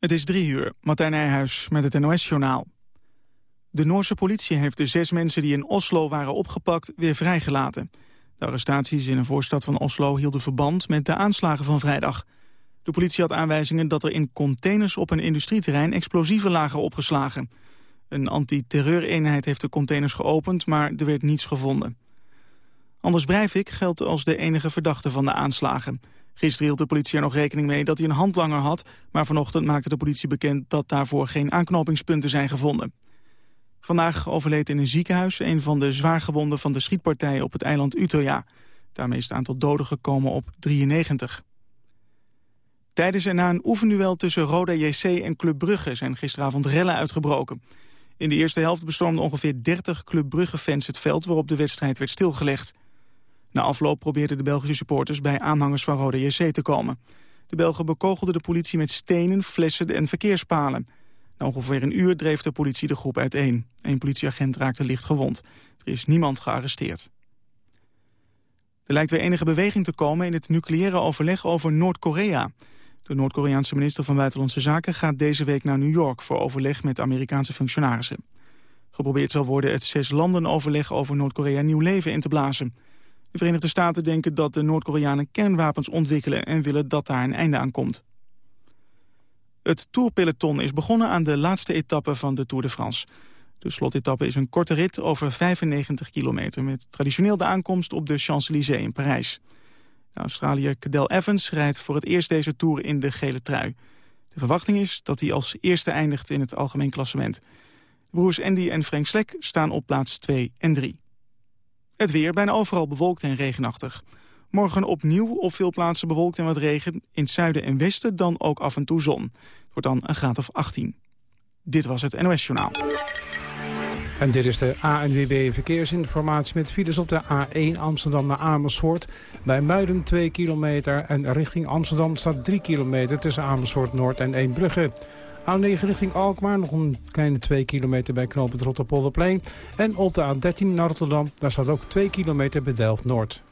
Het is drie uur, Martijn Nijhuis met het NOS-journaal. De Noorse politie heeft de zes mensen die in Oslo waren opgepakt weer vrijgelaten. De arrestaties in een voorstad van Oslo hielden verband met de aanslagen van vrijdag. De politie had aanwijzingen dat er in containers op een industrieterrein explosieven lagen opgeslagen. Een antiterreureenheid heeft de containers geopend, maar er werd niets gevonden. Anders Breivik geldt als de enige verdachte van de aanslagen. Gisteren hield de politie er nog rekening mee dat hij een handlanger had... maar vanochtend maakte de politie bekend dat daarvoor geen aanknopingspunten zijn gevonden. Vandaag overleed in een ziekenhuis een van de zwaargewonden van de schietpartij op het eiland Utøya. Daarmee is het aantal doden gekomen op 93. Tijdens en na een oefenduel tussen Roda JC en Club Brugge zijn gisteravond rellen uitgebroken. In de eerste helft bestormden ongeveer 30 Club Brugge-fans het veld waarop de wedstrijd werd stilgelegd. Na afloop probeerden de Belgische supporters bij aanhangers van Rode JC te komen. De Belgen bekogelden de politie met stenen, flessen en verkeerspalen. Na ongeveer een uur dreef de politie de groep uiteen. Een politieagent raakte licht gewond. Er is niemand gearresteerd. Er lijkt weer enige beweging te komen in het nucleaire overleg over Noord-Korea. De Noord-Koreaanse minister van Buitenlandse Zaken gaat deze week naar New York... voor overleg met Amerikaanse functionarissen. Geprobeerd zal worden het zes landen overleg over Noord-Korea nieuw leven in te blazen. De Verenigde Staten denken dat de Noord-Koreanen kernwapens ontwikkelen... en willen dat daar een einde aan komt. Het Tourpeloton is begonnen aan de laatste etappe van de Tour de France. De slotetappe is een korte rit over 95 kilometer... met traditioneel de aankomst op de Champs-Élysées in Parijs. De Australiër Cadel Evans rijdt voor het eerst deze Tour in de gele trui. De verwachting is dat hij als eerste eindigt in het algemeen klassement. Broers Andy en Frank Slek staan op plaats 2 en 3. Het weer bijna overal bewolkt en regenachtig. Morgen opnieuw op veel plaatsen bewolkt en wat regen. In het zuiden en westen dan ook af en toe zon. Het wordt dan een graad of 18. Dit was het NOS Journaal. En dit is de ANWB Verkeersinformatie met files op de A1 Amsterdam naar Amersfoort. Bij Muiden 2 kilometer en richting Amsterdam staat 3 kilometer tussen Amersfoort Noord en Eembrugge. A9 richting Alkmaar, nog een kleine 2 kilometer bij knooppunt Rotterpolderplein. En op de A13 naar Rotterdam, daar staat ook 2 kilometer bij Delft-Noord.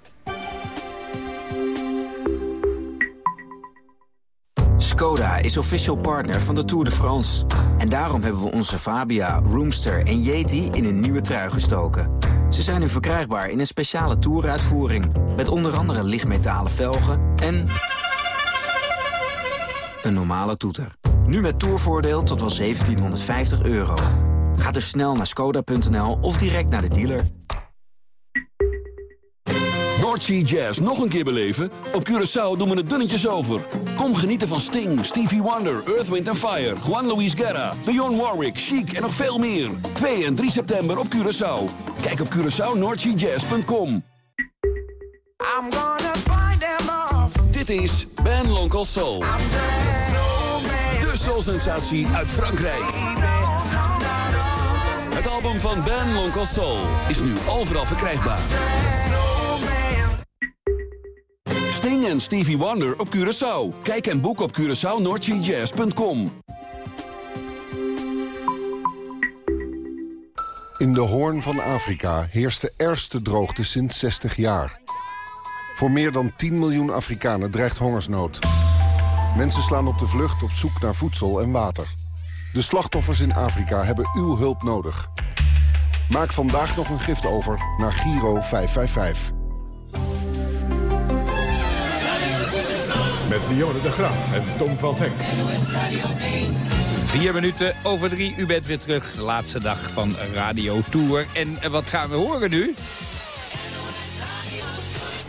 Skoda is official partner van de Tour de France. En daarom hebben we onze Fabia, Roomster en Yeti in een nieuwe trui gestoken. Ze zijn nu verkrijgbaar in een speciale Touruitvoering. Met onder andere lichtmetalen velgen en... een normale toeter. Nu met tourvoordeel tot wel 1750 euro. Ga dus snel naar skoda.nl of direct naar de dealer. Noordsea Jazz nog een keer beleven? Op Curaçao doen we het dunnetjes over. Kom genieten van Sting, Stevie Wonder, Earth, Wind Fire... Juan Luis Guerra, Dionne Warwick, Chic en nog veel meer. 2 en 3 september op Curaçao. Kijk op CuraçaoNoordseaJazz.com. Dit is Ben Lonkel Soul. Soul-sensatie uit Frankrijk. Het album van Ben Lonkel Soul is nu overal verkrijgbaar. Sting en Stevie Wonder op Curaçao. Kijk en boek op CuraçaoNoordseaJazz.com. In de hoorn van Afrika heerst de ergste droogte sinds 60 jaar. Voor meer dan 10 miljoen Afrikanen dreigt hongersnood. Mensen slaan op de vlucht op zoek naar voedsel en water. De slachtoffers in Afrika hebben uw hulp nodig. Maak vandaag nog een gift over naar Giro 555. Met Dionne de Graaf en Tom van Henk. Vier minuten over drie, u bent weer terug. De laatste dag van Radio Tour. En eh, wat gaan we horen nu?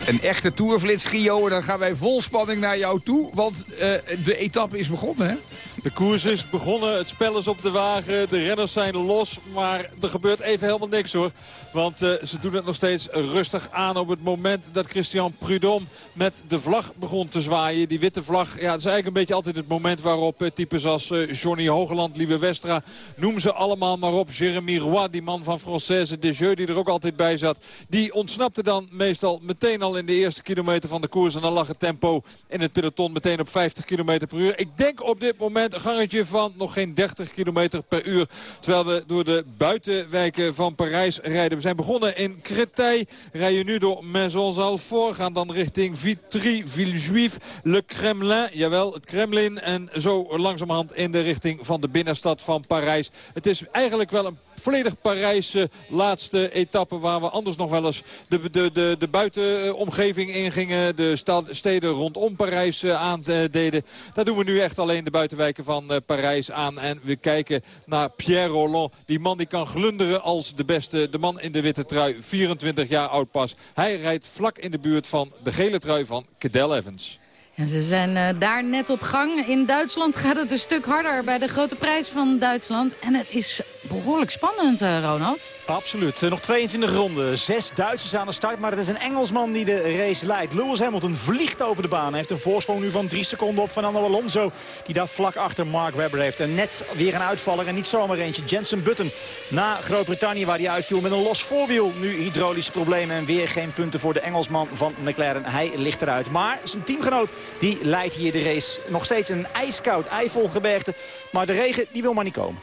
Een echte tourflits, Gio. Dan gaan wij vol spanning naar jou toe. Want uh, de etappe is begonnen, hè? De koers is begonnen, het spel is op de wagen, de renners zijn los. Maar er gebeurt even helemaal niks hoor. Want uh, ze doen het nog steeds rustig aan op het moment dat Christian Prudhomme met de vlag begon te zwaaien. Die witte vlag, ja, het is eigenlijk een beetje altijd het moment waarop uh, types als uh, Johnny Hogeland, Lieve Westra, noem ze allemaal maar op. Jeremy Roy, die man van Française de Jeu die er ook altijd bij zat. Die ontsnapte dan meestal meteen al in de eerste kilometer van de koers. En dan lag het tempo in het peloton meteen op 50 km per uur. Ik denk op dit moment moment een gangetje van nog geen 30 km per uur. Terwijl we door de buitenwijken van Parijs rijden. We zijn begonnen in Créteil. Rijden nu door Maisons-Alfort. Gaan dan richting Vitry, Villejuif, Le Kremlin. Jawel, het Kremlin. En zo langzamerhand in de richting van de binnenstad van Parijs. Het is eigenlijk wel een volledig Parijse laatste etappe... waar we anders nog wel eens de, de, de, de buitenomgeving ingingen. De steden rondom Parijs eh, aandeden. Daar doen we nu echt alleen de buitenwijken van eh, Parijs aan. En we kijken naar Pierre Roland. Die man die kan glunderen als de beste. De man in de witte trui, 24 jaar oud pas. Hij rijdt vlak in de buurt van de gele trui van Cadel Evans. En ze zijn uh, daar net op gang. In Duitsland gaat het een stuk harder bij de grote prijs van Duitsland. En het is behoorlijk spannend, uh, Ronald. Absoluut. Eh, nog 22 ronden. Zes Duitsers aan de start, maar het is een Engelsman die de race leidt. Lewis Hamilton vliegt over de baan. Heeft een voorsprong nu van drie seconden op Fernando Alonso. Die daar vlak achter Mark Webber heeft. En net weer een uitvaller en niet zomaar eentje. Jensen Button na Groot-Brittannië waar hij uitviel met een los voorwiel. Nu hydraulische problemen en weer geen punten voor de Engelsman van McLaren. Hij ligt eruit. Maar zijn teamgenoot die leidt hier de race. Nog steeds een ijskoud Eifelgebergte. Maar de regen die wil maar niet komen.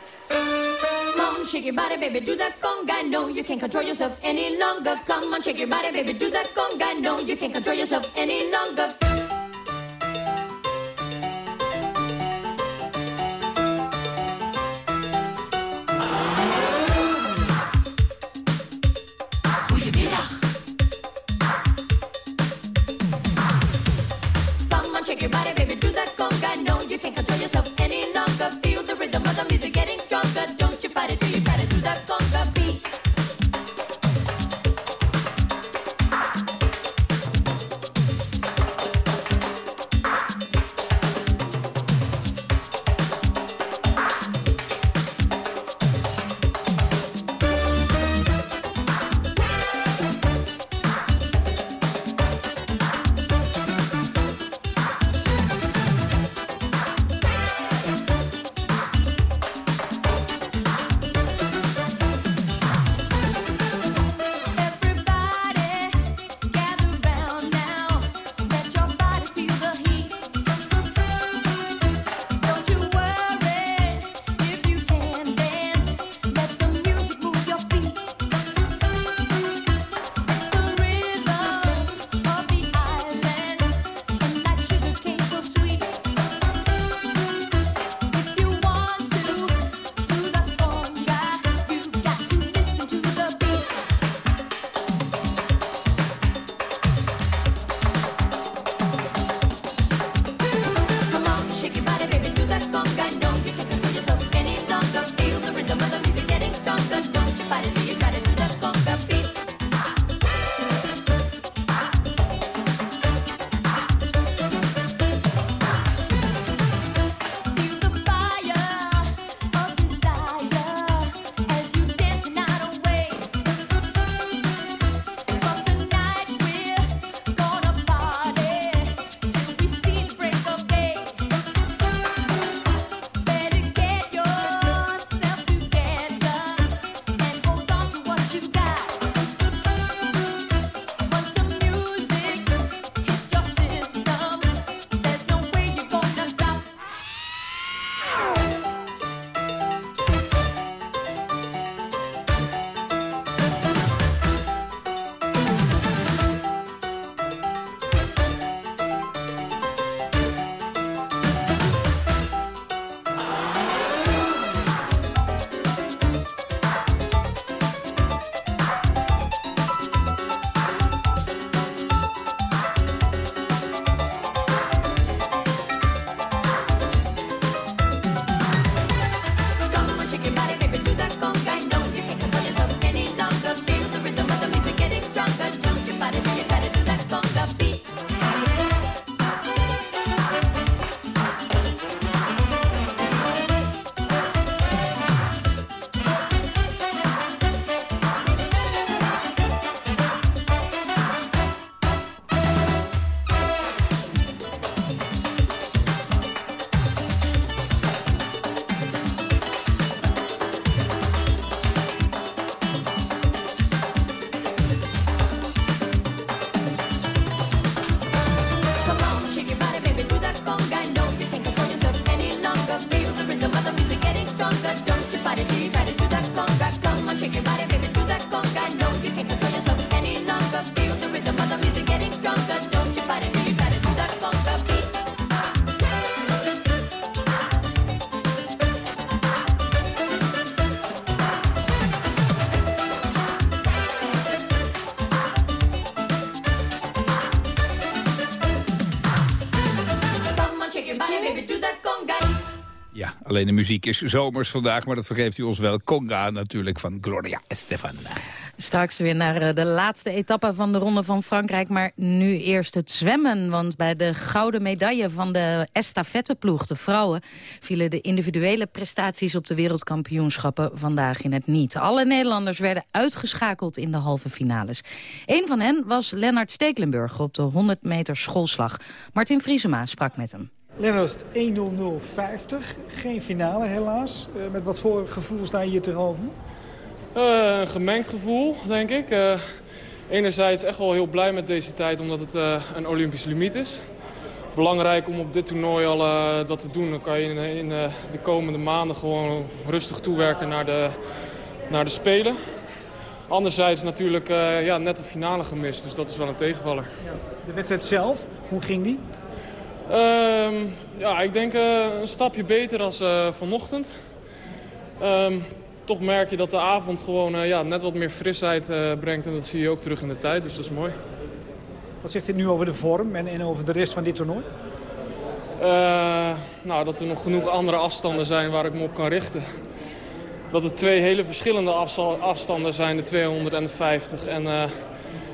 Alleen de muziek is zomers vandaag, maar dat vergeeft u ons wel. Conga natuurlijk van Gloria Estefan. Straks weer naar eh, de laatste etappe van de Ronde van Frankrijk. Maar nu eerst het zwemmen. Want bij de gouden medaille van de estafetteploeg, de vrouwen... vielen de individuele prestaties op de wereldkampioenschappen vandaag in het niet. Alle Nederlanders werden uitgeschakeld in de halve finales. Een van hen was Lennart Stekelenburg op de 100 meter schoolslag. Martin Vriesema sprak met hem. Lennart, 1.00.50. Geen finale helaas. Uh, met wat voor gevoel sta je hier tegenover? Uh, een gemengd gevoel, denk ik. Uh, enerzijds echt wel heel blij met deze tijd, omdat het een Olympisch limiet is. Belangrijk om op dit toernooi al dat te doen. Dan kan je in, in de komende maanden gewoon rustig toewerken naar de, naar de Spelen. Anderzijds natuurlijk ja, net de finale gemist, dus dat is wel een tegenvaller. Ja. De wedstrijd zelf, hoe ging die? Ehm, ja, ik denk een stapje beter dan vanochtend. Um, toch merk je dat de avond gewoon uh, ja, net wat meer frisheid brengt. En dat zie je ook terug in de tijd, dus dat is mooi. Wat zegt dit nu over de vorm en, en over de rest van dit toernooi? Uh, nou, dat er nog genoeg andere afstanden zijn waar ik me op kan richten. Dat het twee hele verschillende afstanden zijn, de 200 en de 50. En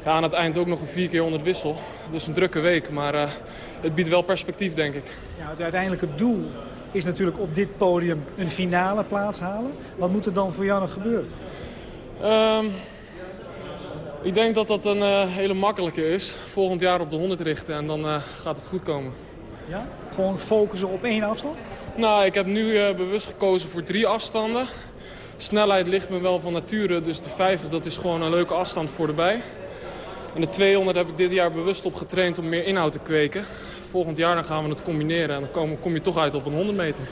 ja, aan het eind ook nog een 4 keer 100 wissel. Dus een drukke week, maar het biedt wel perspectief, denk ik. Ja, het uiteindelijke doel is natuurlijk op dit podium een finale plaats halen. Wat moet er dan voor jou nog gebeuren? Um, ik denk dat dat een uh, hele makkelijke is. Volgend jaar op de 100 richten en dan uh, gaat het goed komen. Ja? Gewoon focussen op één afstand? Nou, ik heb nu bewust gekozen voor drie afstanden. Snelheid ligt me wel van nature, dus de 50 dat is gewoon een leuke afstand voor de bij. En de 200 heb ik dit jaar bewust op getraind om meer inhoud te kweken volgend jaar dan gaan we het combineren. En dan kom, kom je toch uit op een 100 meter.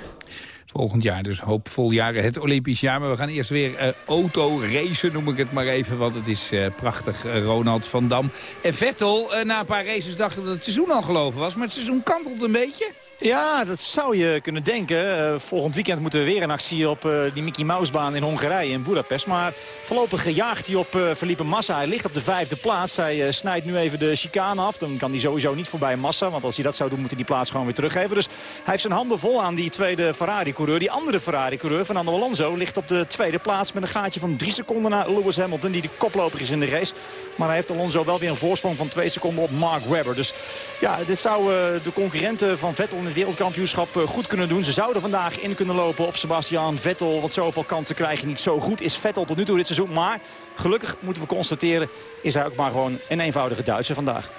Volgend jaar dus hoopvol jaren het Olympisch jaar. Maar we gaan eerst weer uh, auto racen, noem ik het maar even. Want het is uh, prachtig, uh, Ronald van Dam. En Vettel, na een paar races dachten dat het seizoen al gelopen was. Maar het seizoen kantelt een beetje. Ja, dat zou je kunnen denken. Uh, volgend weekend moeten we weer een actie op uh, die Mickey Mouse baan in Hongarije, in Budapest. Maar voorlopig jaagt hij op uh, Felipe Massa. Hij ligt op de vijfde plaats. Hij snijdt nu even de chicane af. Dan kan hij sowieso niet voorbij Massa. Want als hij dat zou doen, moet hij die plaats gewoon weer teruggeven. Dus hij heeft zijn handen vol aan die tweede Ferrari-coureur. Die andere Ferrari-coureur, Fernando Alonso, ligt op de tweede plaats... met een gaatje van drie seconden naar Lewis Hamilton, die de koploper is in de race. Maar hij heeft Alonso wel weer een voorsprong van twee seconden op Mark Webber. Dus ja, dit zou de concurrenten van Vettel in het wereldkampioenschap eh, goed kunnen doen. Ze zouden vandaag in kunnen lopen op Sebastian Vettel. Want zoveel kansen krijg je niet zo goed. Is Vettel tot nu toe dit seizoen. Maar gelukkig moeten we constateren is hij ook maar gewoon een eenvoudige Duitser vandaag.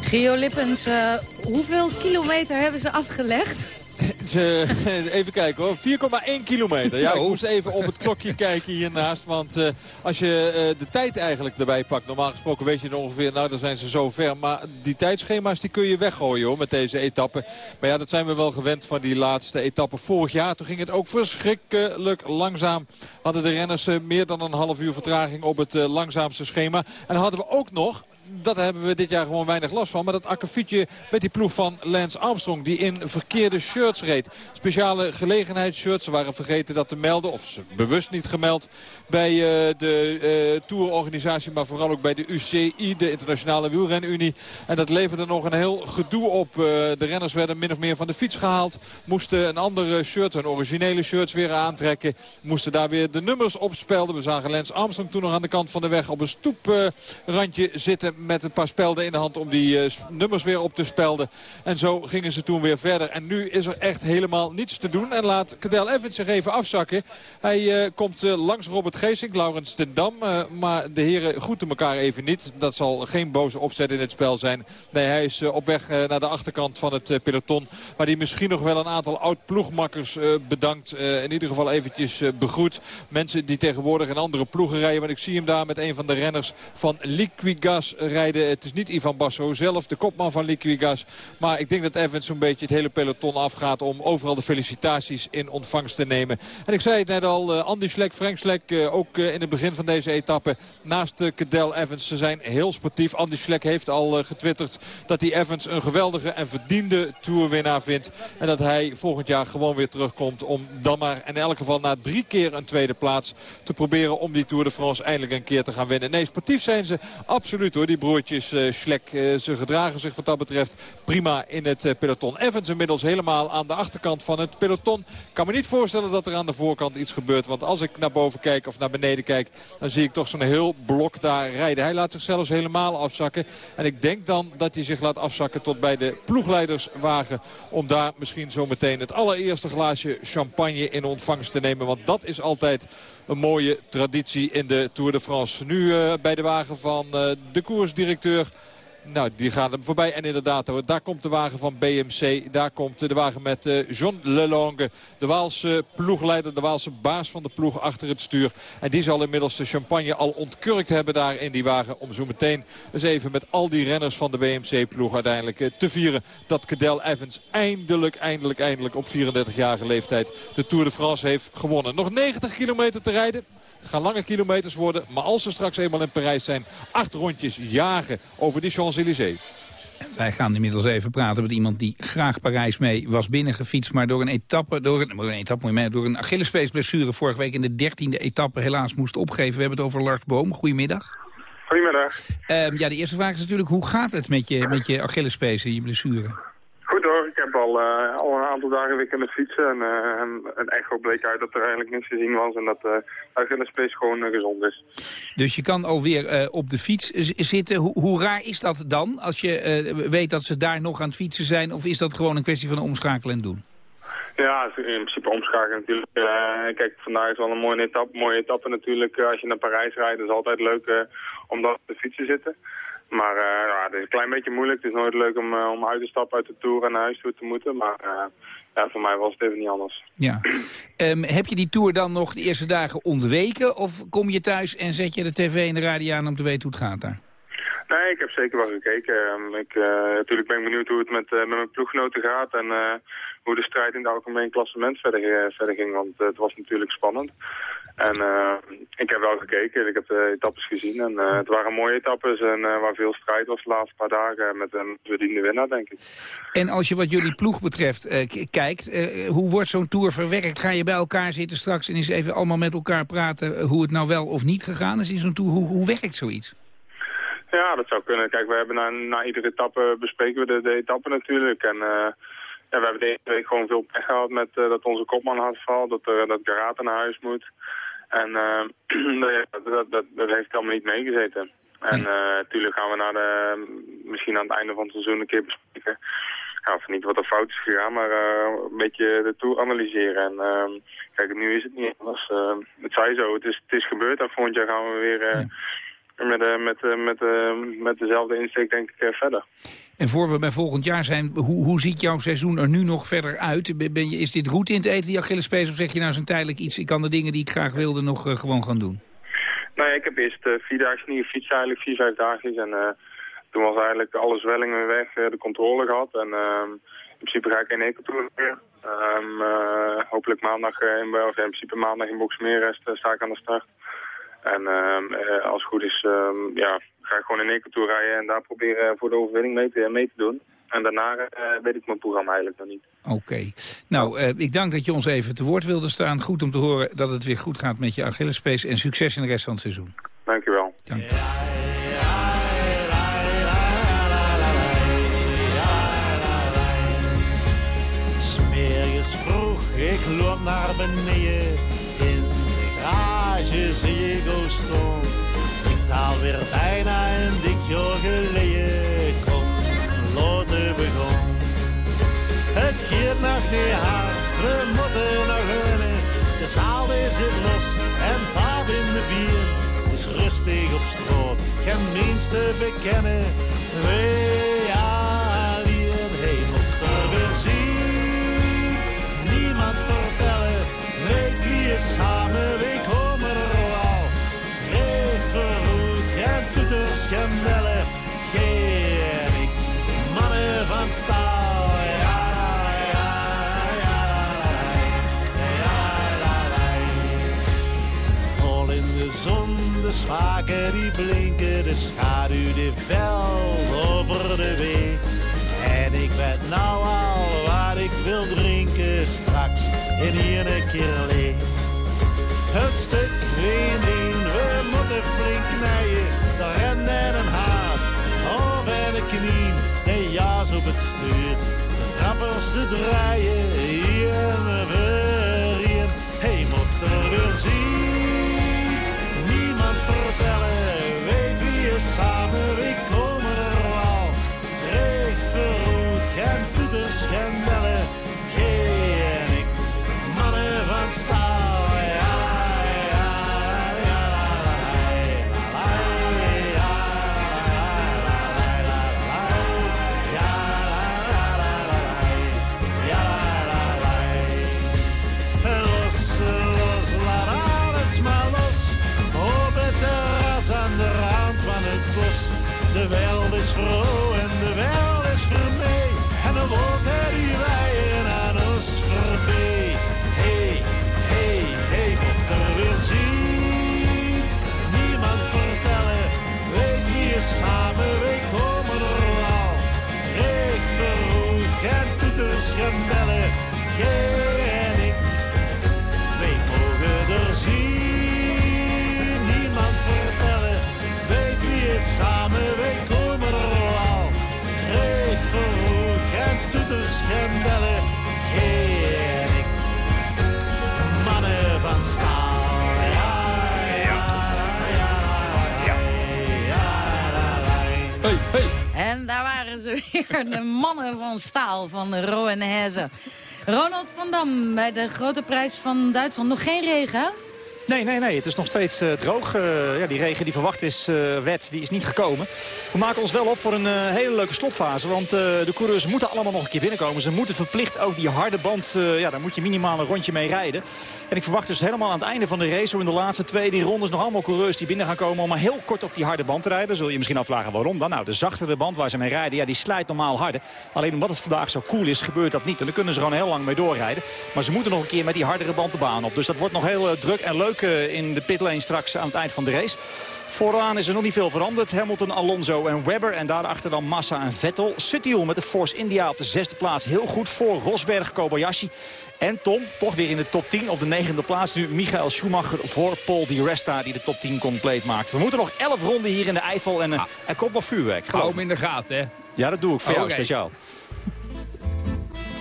Gio Lippens, uh, hoeveel kilometer hebben ze afgelegd? even kijken hoor. 4,1 kilometer. Ja, ik moest even op het klokje kijken hiernaast. Want uh, als je uh, de tijd eigenlijk erbij pakt. Normaal gesproken weet je ongeveer, nou dan zijn ze zo ver. Maar die tijdschema's die kun je weggooien hoor met deze etappe. Maar ja, dat zijn we wel gewend van die laatste etappe vorig jaar. Toen ging het ook verschrikkelijk langzaam. Hadden de renners uh, meer dan een half uur vertraging op het langzaamste schema. En dan hadden we ook nog dat hebben we dit jaar gewoon weinig last van. Maar dat akkefietje met die ploeg van Lance Armstrong. Die in verkeerde shirts reed. Speciale gelegenheidsshirts. Ze waren vergeten dat te melden. Of ze bewust niet gemeld bij uh, de uh, tourorganisatie. Maar vooral ook bij de UCI. De Internationale Wielrenunie. En dat leverde nog een heel gedoe op. Uh, de renners werden min of meer van de fiets gehaald. Moesten een andere shirt, hun originele shirts weer aantrekken. Moesten daar weer de nummers op spelden. We zagen Lance Armstrong toen nog aan de kant van de weg op een stoeprandje zitten met een paar spelden in de hand om die uh, nummers weer op te spelden. En zo gingen ze toen weer verder. En nu is er echt helemaal niets te doen. En laat Cadel Evans zich even afzakken. Hij uh, komt uh, langs Robert Geesink, Laurens ten Dam. maar de heren groeten elkaar even niet. Dat zal geen boze opzet in het spel zijn. Nee, hij is op weg naar de achterkant van het peloton. Waar hij misschien nog wel een aantal oud-ploegmakkers bedankt. in ieder geval eventjes begroet. Mensen die tegenwoordig in andere ploegen rijden. Want ik zie hem daar met een van de renners van Liquigas rijden. Het is niet Ivan Basso zelf, de kopman van Liquigas. Maar ik denk dat Evans zo'n beetje het hele peloton afgaat... om overal de felicitaties in ontvangst te nemen. En ik zei het net al, uh, Andy Slek, Frank Slek, uh, ook uh, in het begin van deze etappe... naast Cadel Evans, ze zijn heel sportief. Andy Slek heeft al getwitterd dat hij Evans een geweldige en verdiende toerwinnaar vindt. En dat hij volgend jaar gewoon weer terugkomt om dan maar in elk geval na drie keer een tweede plaats... te proberen om die Tour de France eindelijk een keer te gaan winnen. Nee, sportief zijn ze absoluut hoor. Die tweelingbroertjes uh, Schlek. ze gedragen zich wat dat betreft prima in het peloton. Evans inmiddels helemaal aan de achterkant van het peloton. Kan me niet voorstellen dat er aan de voorkant iets gebeurt. Want als ik naar boven kijk of naar beneden kijk... dan zie ik toch zo'n heel blok daar rijden. Hij laat zich zelfs helemaal afzakken. En ik denk dan dat hij zich laat afzakken tot bij de ploegleiderswagen. Om daar misschien zo meteen het allereerste glaasje champagne in ontvangst te nemen. Want dat is altijd een mooie traditie in de Tour de France. Nu uh, bij de wagen van uh, de koersdirecteur nou, die gaan hem voorbij. En inderdaad, daar komt de wagen van BMC. Daar komt de wagen met uh, John Lelonge. De Waalse ploegleider, de Waalse baas van de ploeg achter het stuur. En die zal inmiddels de champagne al ontkurkt hebben daar in die wagen. Om zo meteen eens even met al die renners van de BMC-ploeg uiteindelijk uh, te vieren. Dat Cadel Evans eindelijk, eindelijk, eindelijk op 34-jarige leeftijd de Tour de France heeft gewonnen. Nog 90 kilometer te rijden. Het gaan lange kilometers worden. Maar als ze straks eenmaal in Parijs zijn, acht rondjes jagen over die Champs-Élysées. Wij gaan inmiddels even praten met iemand die graag Parijs mee was binnengefietst... maar door een etappe, door een, een, etappe, door een Achillespeesblessure vorige week in de dertiende etappe helaas moest opgeven. We hebben het over Lars Boom. Goedemiddag. Goedemiddag. Um, ja, de eerste vraag is natuurlijk, hoe gaat het met je, met je Achillespees en je blessure? Goed ik heb al, uh, al een aantal dagen weer kunnen fietsen en, uh, en een echo bleek uit dat er eigenlijk niks te zien was en dat uh, Achillespees gewoon gezond is. Dus je kan alweer op de fiets zitten. Hoe, raar is dat dan als je weet dat ze daar nog aan het fietsen zijn of is dat gewoon een kwestie van omschakelen en doen? Ja, in principe omschakelen natuurlijk. kijk, vandaag is wel een mooie etappe, mooie etappe natuurlijk. als je naar Parijs rijdt, is het altijd leuk om daar op de fiets te zitten. Maar uh, ja, het is een klein beetje moeilijk. Het is nooit leuk om, uh, om uit te stappen uit de Tour en naar huis toe te moeten. Maar uh, ja, voor mij was het even niet anders. Ja. um, heb je die Tour dan nog de eerste dagen ontweken? Of kom je thuis en zet je de tv en de radio aan om te weten hoe het gaat daar? Nee, ik heb zeker wel gekeken. Um, ik, natuurlijk ben ik benieuwd hoe het met, met mijn ploeggenoten gaat. En hoe de strijd in het algemeen klassement verder, verder ging. Want het was natuurlijk spannend. En uh, ik heb wel gekeken, ik heb de etappes gezien en het waren mooie etappes en waar veel strijd was de laatste paar dagen met een verdiende winnaar, denk ik. En als je wat jullie ploeg betreft kijkt, hoe wordt zo'n tour verwerkt? Ga je bij elkaar zitten straks en eens even allemaal met elkaar praten hoe het nou wel of niet gegaan is in zo'n tour? Hoe, hoe werkt zoiets? Ja, dat zou kunnen. Kijk, we hebben na, na iedere etappe bespreken we de, de etappe natuurlijk en... Ja, we hebben deze week gewoon veel pech gehad met dat onze kopman had gevallen, dat, uh, dat Garata naar huis moet. En uh, dat, dat, dat, heeft allemaal niet meegezeten. En natuurlijk gaan we naar de, misschien aan het einde van het seizoen een keer bespreken. Ja, of niet wat er fout is gegaan, maar een beetje de tour analyseren. En uh, kijk, nu is het niet anders. Uh, het zij zo, het is, het is gebeurd. En volgend jaar gaan we weer met, met, met, met dezelfde insteek denk ik verder. En voor we bij volgend jaar zijn, hoe, hoe ziet jouw seizoen er nu nog verder uit? Ben je, is dit goed in het eten, die Achillespees? Of zeg je nou zo'n tijdelijk iets, ik kan de dingen die ik graag wilde nog uh, gewoon gaan doen? Nou ja, ik heb eerst uh, vier dagen niet gefietst eigenlijk, vier, vijf dagen. En uh, toen was eigenlijk alle zwellingen weg, de controle gehad. En ehm, in principe ga ik in Ecotour meer. Um, hopelijk maandag in België, in principe maandag in Boxmeer sta ik aan de start. En ehm, als het goed is, ja, ga ik gewoon in één toe rijden en daar proberen voor de overwinning mee te, mee te doen. En daarna uh, weet ik mijn programma eigenlijk nog niet. Oké. Nou, uh, ik dank dat je ons even te woord wilde staan. Goed om te horen dat het weer goed gaat met je Achillespees. En succes in de rest van het seizoen. Dank je wel. Vroeg, ik loop naar beneden. De garage zie ik stond alweer bijna een dik jaar geleden kom loten begon. Het gaat nog niet hard, we moeten nog winnen. De zaal is het los en paard in de bier. is rustig op straat, geen minste bekennen. We alleen, hij mocht gemellen, geen ik. Mannen van staal, ja, in de zon, de schaken die blinken, de schaduw die veld over de weg. En ik weet nou al wat ik wil drinken straks in hier een keer leeg. Het stuk in moeten flink knijden de ren en een haas. de knieën en jaas op het stuur. De trappers ze draaien hier en weer. Hij mocht er weer zien. Niemand vertellen, weet wie je samen, we komen er al. Recht verroet, geen toeters, geen de mannen van staal van Rowan Heze. Ronald van Dam bij de grote prijs van Duitsland. Nog geen regen? Nee, nee, nee. Het is nog steeds eh, droog. Eh, ja, die regen die verwacht is, eh, wet, die is niet gekomen. We maken ons wel op voor een hele leuke slotfase. Want de coureurs moeten allemaal nog een keer binnenkomen. Ze moeten verplicht ook die harde band, ja, daar moet je minimaal een rondje mee rijden. En ik verwacht dus helemaal aan het einde van de race, zo in de laatste twee, die rondes, nog allemaal coureurs die binnen gaan komen om maar heel kort op die harde band te rijden. Zul je misschien afvragen waarom dan? Nou, de zachtere band waar ze mee rijden, ja, die slijt normaal harder. Alleen omdat het vandaag zo koel is, gebeurt dat niet. En dan kunnen ze gewoon heel lang mee doorrijden. Maar ze moeten nog een keer met die hardere band de baan op. Dus dat wordt nog heel druk en leuk in de pitlane straks aan het eind van de race. Vooraan is er nog niet veel veranderd. Hamilton, Alonso en Webber. En daarachter dan Massa en Vettel. Sutil met de Force India op de zesde plaats. Heel goed voor Rosberg, Kobayashi. En Tom, toch weer in de top 10 op de negende plaats. Nu Michael Schumacher voor Paul Di Resta die de top 10 compleet maakt. We moeten nog 11 ronden hier in de Eifel. En eh, er komt nog vuurwerk. Hou hem in de gaten, hè. Ja, dat doe ik voor jou speciaal.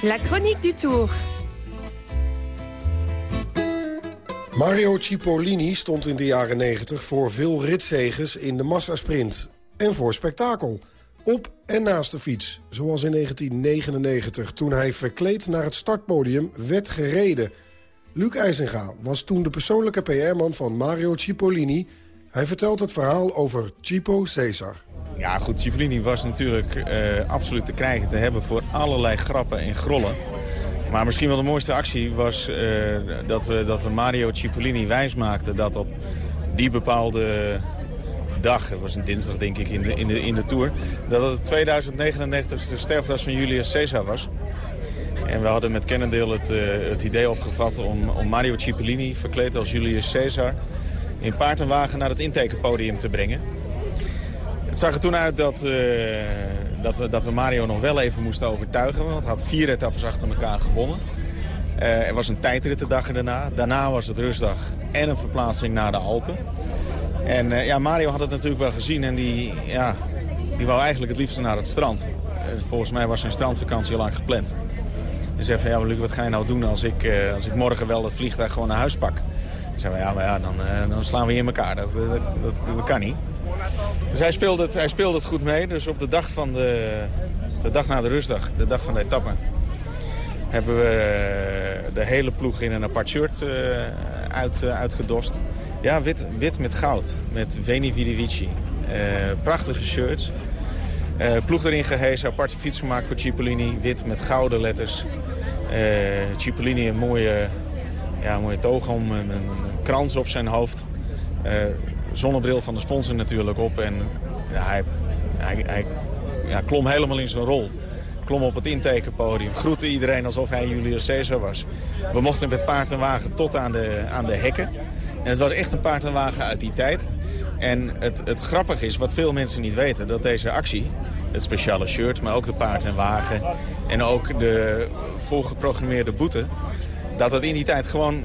La chronique du tour. Mario Cipollini stond in de jaren 90 voor veel ritzeges in de massasprint. En voor spektakel. Op en naast de fiets. Zoals in 1999 toen hij verkleed naar het startpodium werd gereden. Luc IJzenga was toen de persoonlijke PR-man van Mario Cipollini. Hij vertelt het verhaal over Cipo Cesar. Ja, goed, Cipollini was natuurlijk eh, absoluut te krijgen te hebben voor allerlei grappen en grollen. Maar misschien wel de mooiste actie was eh, dat, we, dat we Mario Cipollini wijsmaakten dat op die bepaalde dag, het was een dinsdag denk ik in de, in de, in de Tour, dat het 2099 de sterfdag van Julius Caesar was. En we hadden met Cannondale het, eh, het idee opgevat om, om Mario Cipollini verkleed als Julius Caesar in paard en wagen naar het intekenpodium te brengen. Het zag er toen uit dat, eh, dat, we, dat we Mario nog wel even moesten overtuigen. Want hij had vier etappes achter elkaar gewonnen. Eh, er was een tijdrit de dag erna. Daarna was het rustdag en een verplaatsing naar de Alpen. En eh, ja, Mario had het natuurlijk wel gezien en die, ja, die wou eigenlijk het liefst naar het strand. Volgens mij was zijn strandvakantie al lang gepland. Hij zei van, ja, Luc, wat ga je nou doen als ik, als ik morgen wel dat vliegtuig gewoon naar huis pak? Ik zei, ja, maar ja, dan, dan slaan we in elkaar. Dat, dat, dat, dat kan niet. Dus hij speelde, het, hij speelde het goed mee. Dus op de dag, van de, de dag na de rustdag, de dag van de etappe... hebben we eh, de hele ploeg in een apart shirt eh, uit, eh, uitgedost. Ja, wit, wit met goud, met Veni Vidi Vici. Prachtige shirts. Ploeg erin gehezen, aparte fiets gemaakt voor Cipollini. Wit met gouden letters. Eh Cipollini een mooie, ja, mooie toga om, een, een krans op zijn hoofd. Zonnebril van de sponsor natuurlijk op. En ja, hij, hij, hij ja, klom helemaal in zijn rol. Klom op het intekenpodium. Groette iedereen alsof hij Julius Caesar was. We mochten met paard en wagen tot aan de, aan de hekken. En het was echt een paard en wagen uit die tijd. En het, het grappige is, wat veel mensen niet weten... dat deze actie, het speciale shirt, maar ook de paard en wagen... en ook de voorgeprogrammeerde boete... dat dat in die tijd gewoon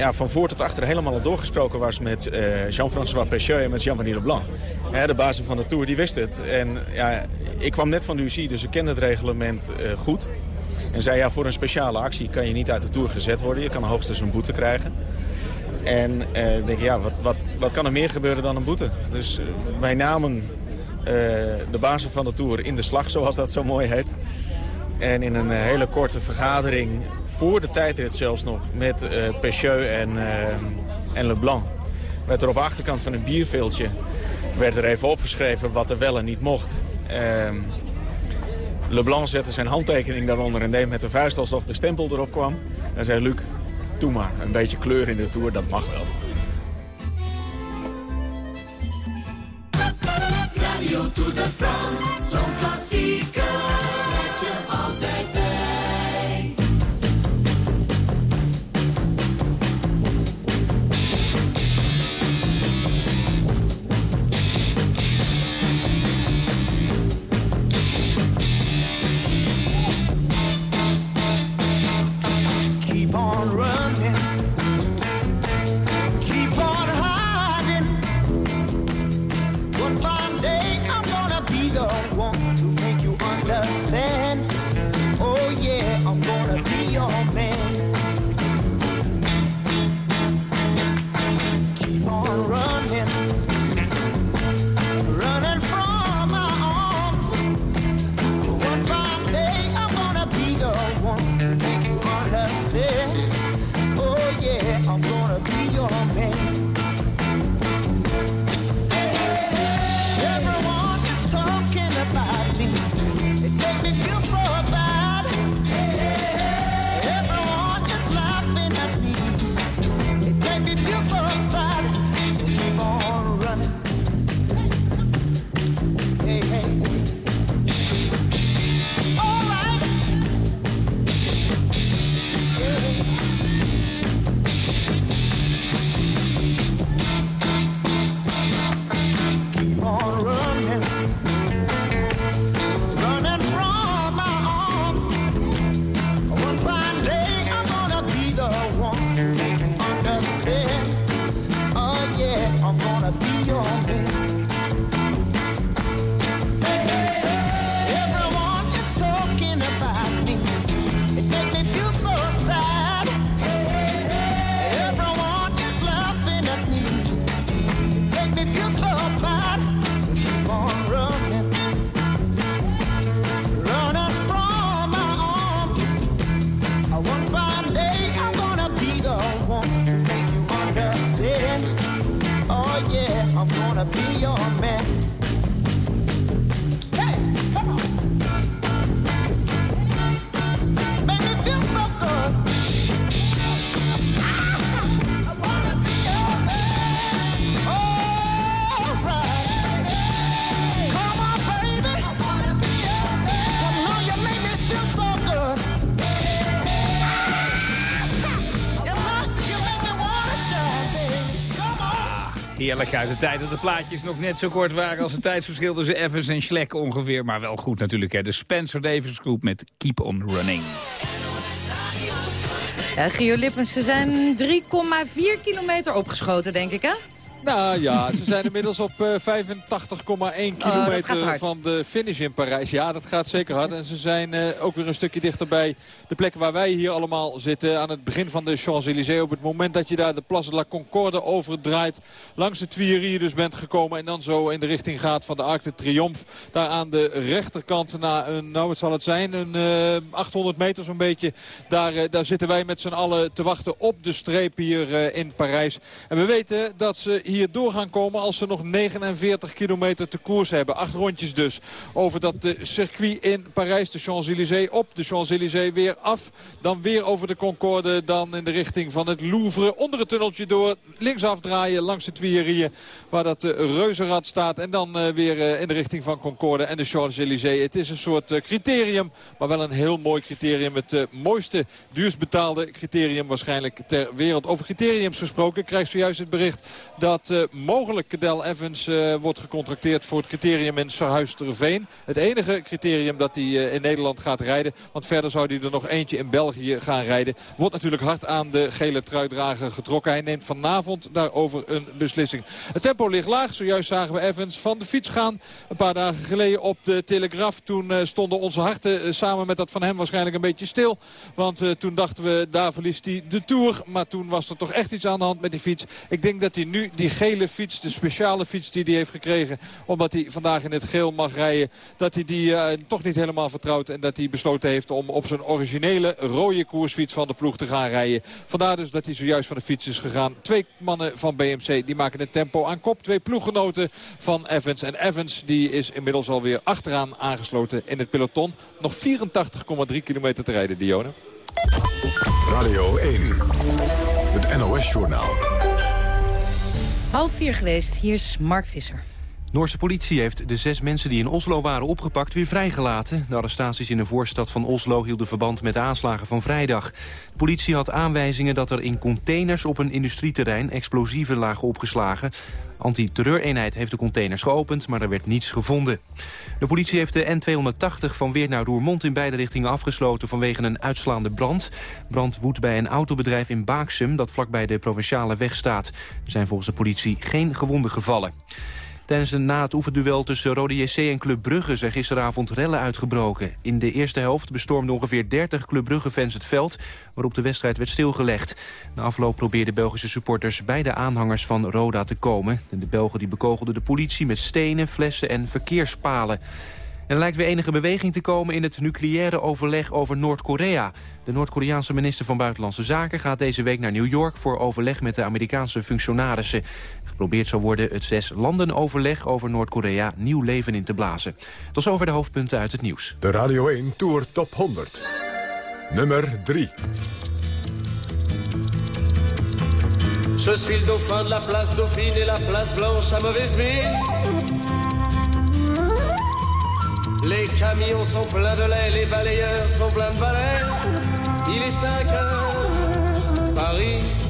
ja, van voor tot achter helemaal al doorgesproken was met eh, Jean-François Pecheux en met Jean-Van Leblanc. Ja, de basis van de Tour, die wist het. En ja, ik kwam net van de UCI, dus ik ken het reglement eh, goed. En zei, ja, voor een speciale actie kan je niet uit de Tour gezet worden. Je kan hoogstens een boete krijgen. En uh, denk ja, wat, wat, wat kan er meer gebeuren dan een boete? Dus wij namen de basis van de Tour in de slag, zoals dat zo mooi heet. En in een hele korte vergadering voor de tijdrit zelfs nog met uh, en, uh, en Leblanc. Werd er op de achterkant van een bierveeltje werd er even opgeschreven wat er wel en niet mocht. Uh, Leblanc zette zijn handtekening daaronder en deed met de vuist alsof de stempel erop kwam. En zei Luc, doe maar, een beetje kleur in de Tour, dat mag wel. Radio Tour de zo'n je altijd keep on running. Bij. Heerlijk uit de tijd dat de plaatjes nog net zo kort waren... als het tijdsverschil tussen Evans en Schlek ongeveer. Maar wel goed natuurlijk, hè. De Spencer Davis Group met Keep On Running. Ja, Gio Lippens, ze zijn 3,4 kilometer opgeschoten, denk ik, hè? Nou ja, ze zijn inmiddels op uh, 85,1 kilometer van de finish in Parijs. Ja, dat gaat zeker hard. En ze zijn uh, ook weer een stukje dichterbij de plek waar wij hier allemaal zitten. Aan het begin van de Champs-Élysées. Op het moment dat je daar de Place de la Concorde overdraait. Langs de Tuileries dus bent gekomen. En dan zo in de richting gaat van de Arc de Triomphe. Daar aan de rechterkant, na een, nou wat zal het zijn, een uh, 800 meter zo'n beetje. Daar, daar zitten wij met z'n allen te wachten op de streep hier in Parijs. En we weten dat ze hier door gaan komen als ze nog 49 kilometer te koers hebben. Acht rondjes dus over dat de circuit in Parijs. De Champs-Élysées op, de Champs-Élysées weer af. Dan weer over de Concorde, dan in de richting van het Louvre. Onder het tunneltje door, linksaf draaien langs de Tuileries waar dat uh, reuzenrad staat. En dan uh, weer in de richting van Concorde en de Champs-Élysées. Het is een soort criterium, maar wel een heel mooi criterium. Het mooiste, duurst betaalde criterium waarschijnlijk ter wereld. Over criteriums gesproken krijg zojuist het bericht dat uh, mogelijk Cadel Evans uh, wordt gecontracteerd voor het criterium in Sarhuisterveen. Het enige criterium dat hij uh, in Nederland gaat rijden. Want verder zou hij er nog eentje in België gaan rijden. Wordt natuurlijk hard aan de gele truidrager getrokken. Hij neemt vanavond daarover een beslissing. Het tempo ligt laag. Zojuist zagen we Evans van de fiets gaan. Een paar dagen geleden op de Telegraaf. Toen stonden onze harten samen met dat van hem waarschijnlijk een beetje stil. Want toen dachten we, daar verliest hij de Tour. Maar toen was er toch echt iets aan de hand met die fiets. Ik denk dat hij nu die gele fiets, de speciale fiets die hij heeft gekregen... omdat hij vandaag in het geel mag rijden... dat hij die uh, toch niet helemaal vertrouwt... en dat hij besloten heeft om op zijn originele rode koersfiets van de ploeg te gaan rijden. Vandaar dus dat hij zojuist van de fiets is gegaan. Twee mannen van BMC die maken het tempo aan kop. Twee ploeggenoten van Evans. En Evans die is inmiddels alweer achteraan aangesloten in het peloton. Nog 84,3 kilometer te rijden, Dione. Radio 1, het NOS-journaal. Half vier geweest, hier is Mark Visser. Noorse politie heeft de zes mensen die in Oslo waren opgepakt weer vrijgelaten. De arrestaties in de voorstad van Oslo hielden verband met de aanslagen van vrijdag. De politie had aanwijzingen dat er in containers op een industrieterrein explosieven lagen opgeslagen. Antiterreureenheid heeft de containers geopend, maar er werd niets gevonden. De politie heeft de N280 van Weer naar Roermond in beide richtingen afgesloten vanwege een uitslaande brand. Brand woedt bij een autobedrijf in Baaksum dat vlakbij de provinciale weg staat. Er zijn volgens de politie geen gewonden gevallen. Tijdens een na het oefenduel tussen Rode JC en Club Brugge zijn gisteravond rellen uitgebroken. In de eerste helft bestormden ongeveer 30 Club Brugge-fans het veld... waarop de wedstrijd werd stilgelegd. Na afloop probeerden Belgische supporters bij de aanhangers van Roda te komen. De Belgen die bekogelden de politie met stenen, flessen en verkeerspalen. En er lijkt weer enige beweging te komen in het nucleaire overleg over Noord-Korea. De Noord-Koreaanse minister van Buitenlandse Zaken gaat deze week naar New York... voor overleg met de Amerikaanse functionarissen. Geprobeerd zal worden het zes landen overleg over Noord-Korea nieuw leven in te blazen. Tot zover de hoofdpunten uit het nieuws. De Radio 1 Tour Top 100. Nummer 3. Je suis le dauphin de la place Dauphine et la place Blanche à mauvaise mine. Les camions sont pleins de lait, les balayeurs sont pleins de balais. Il est 5 heures, Paris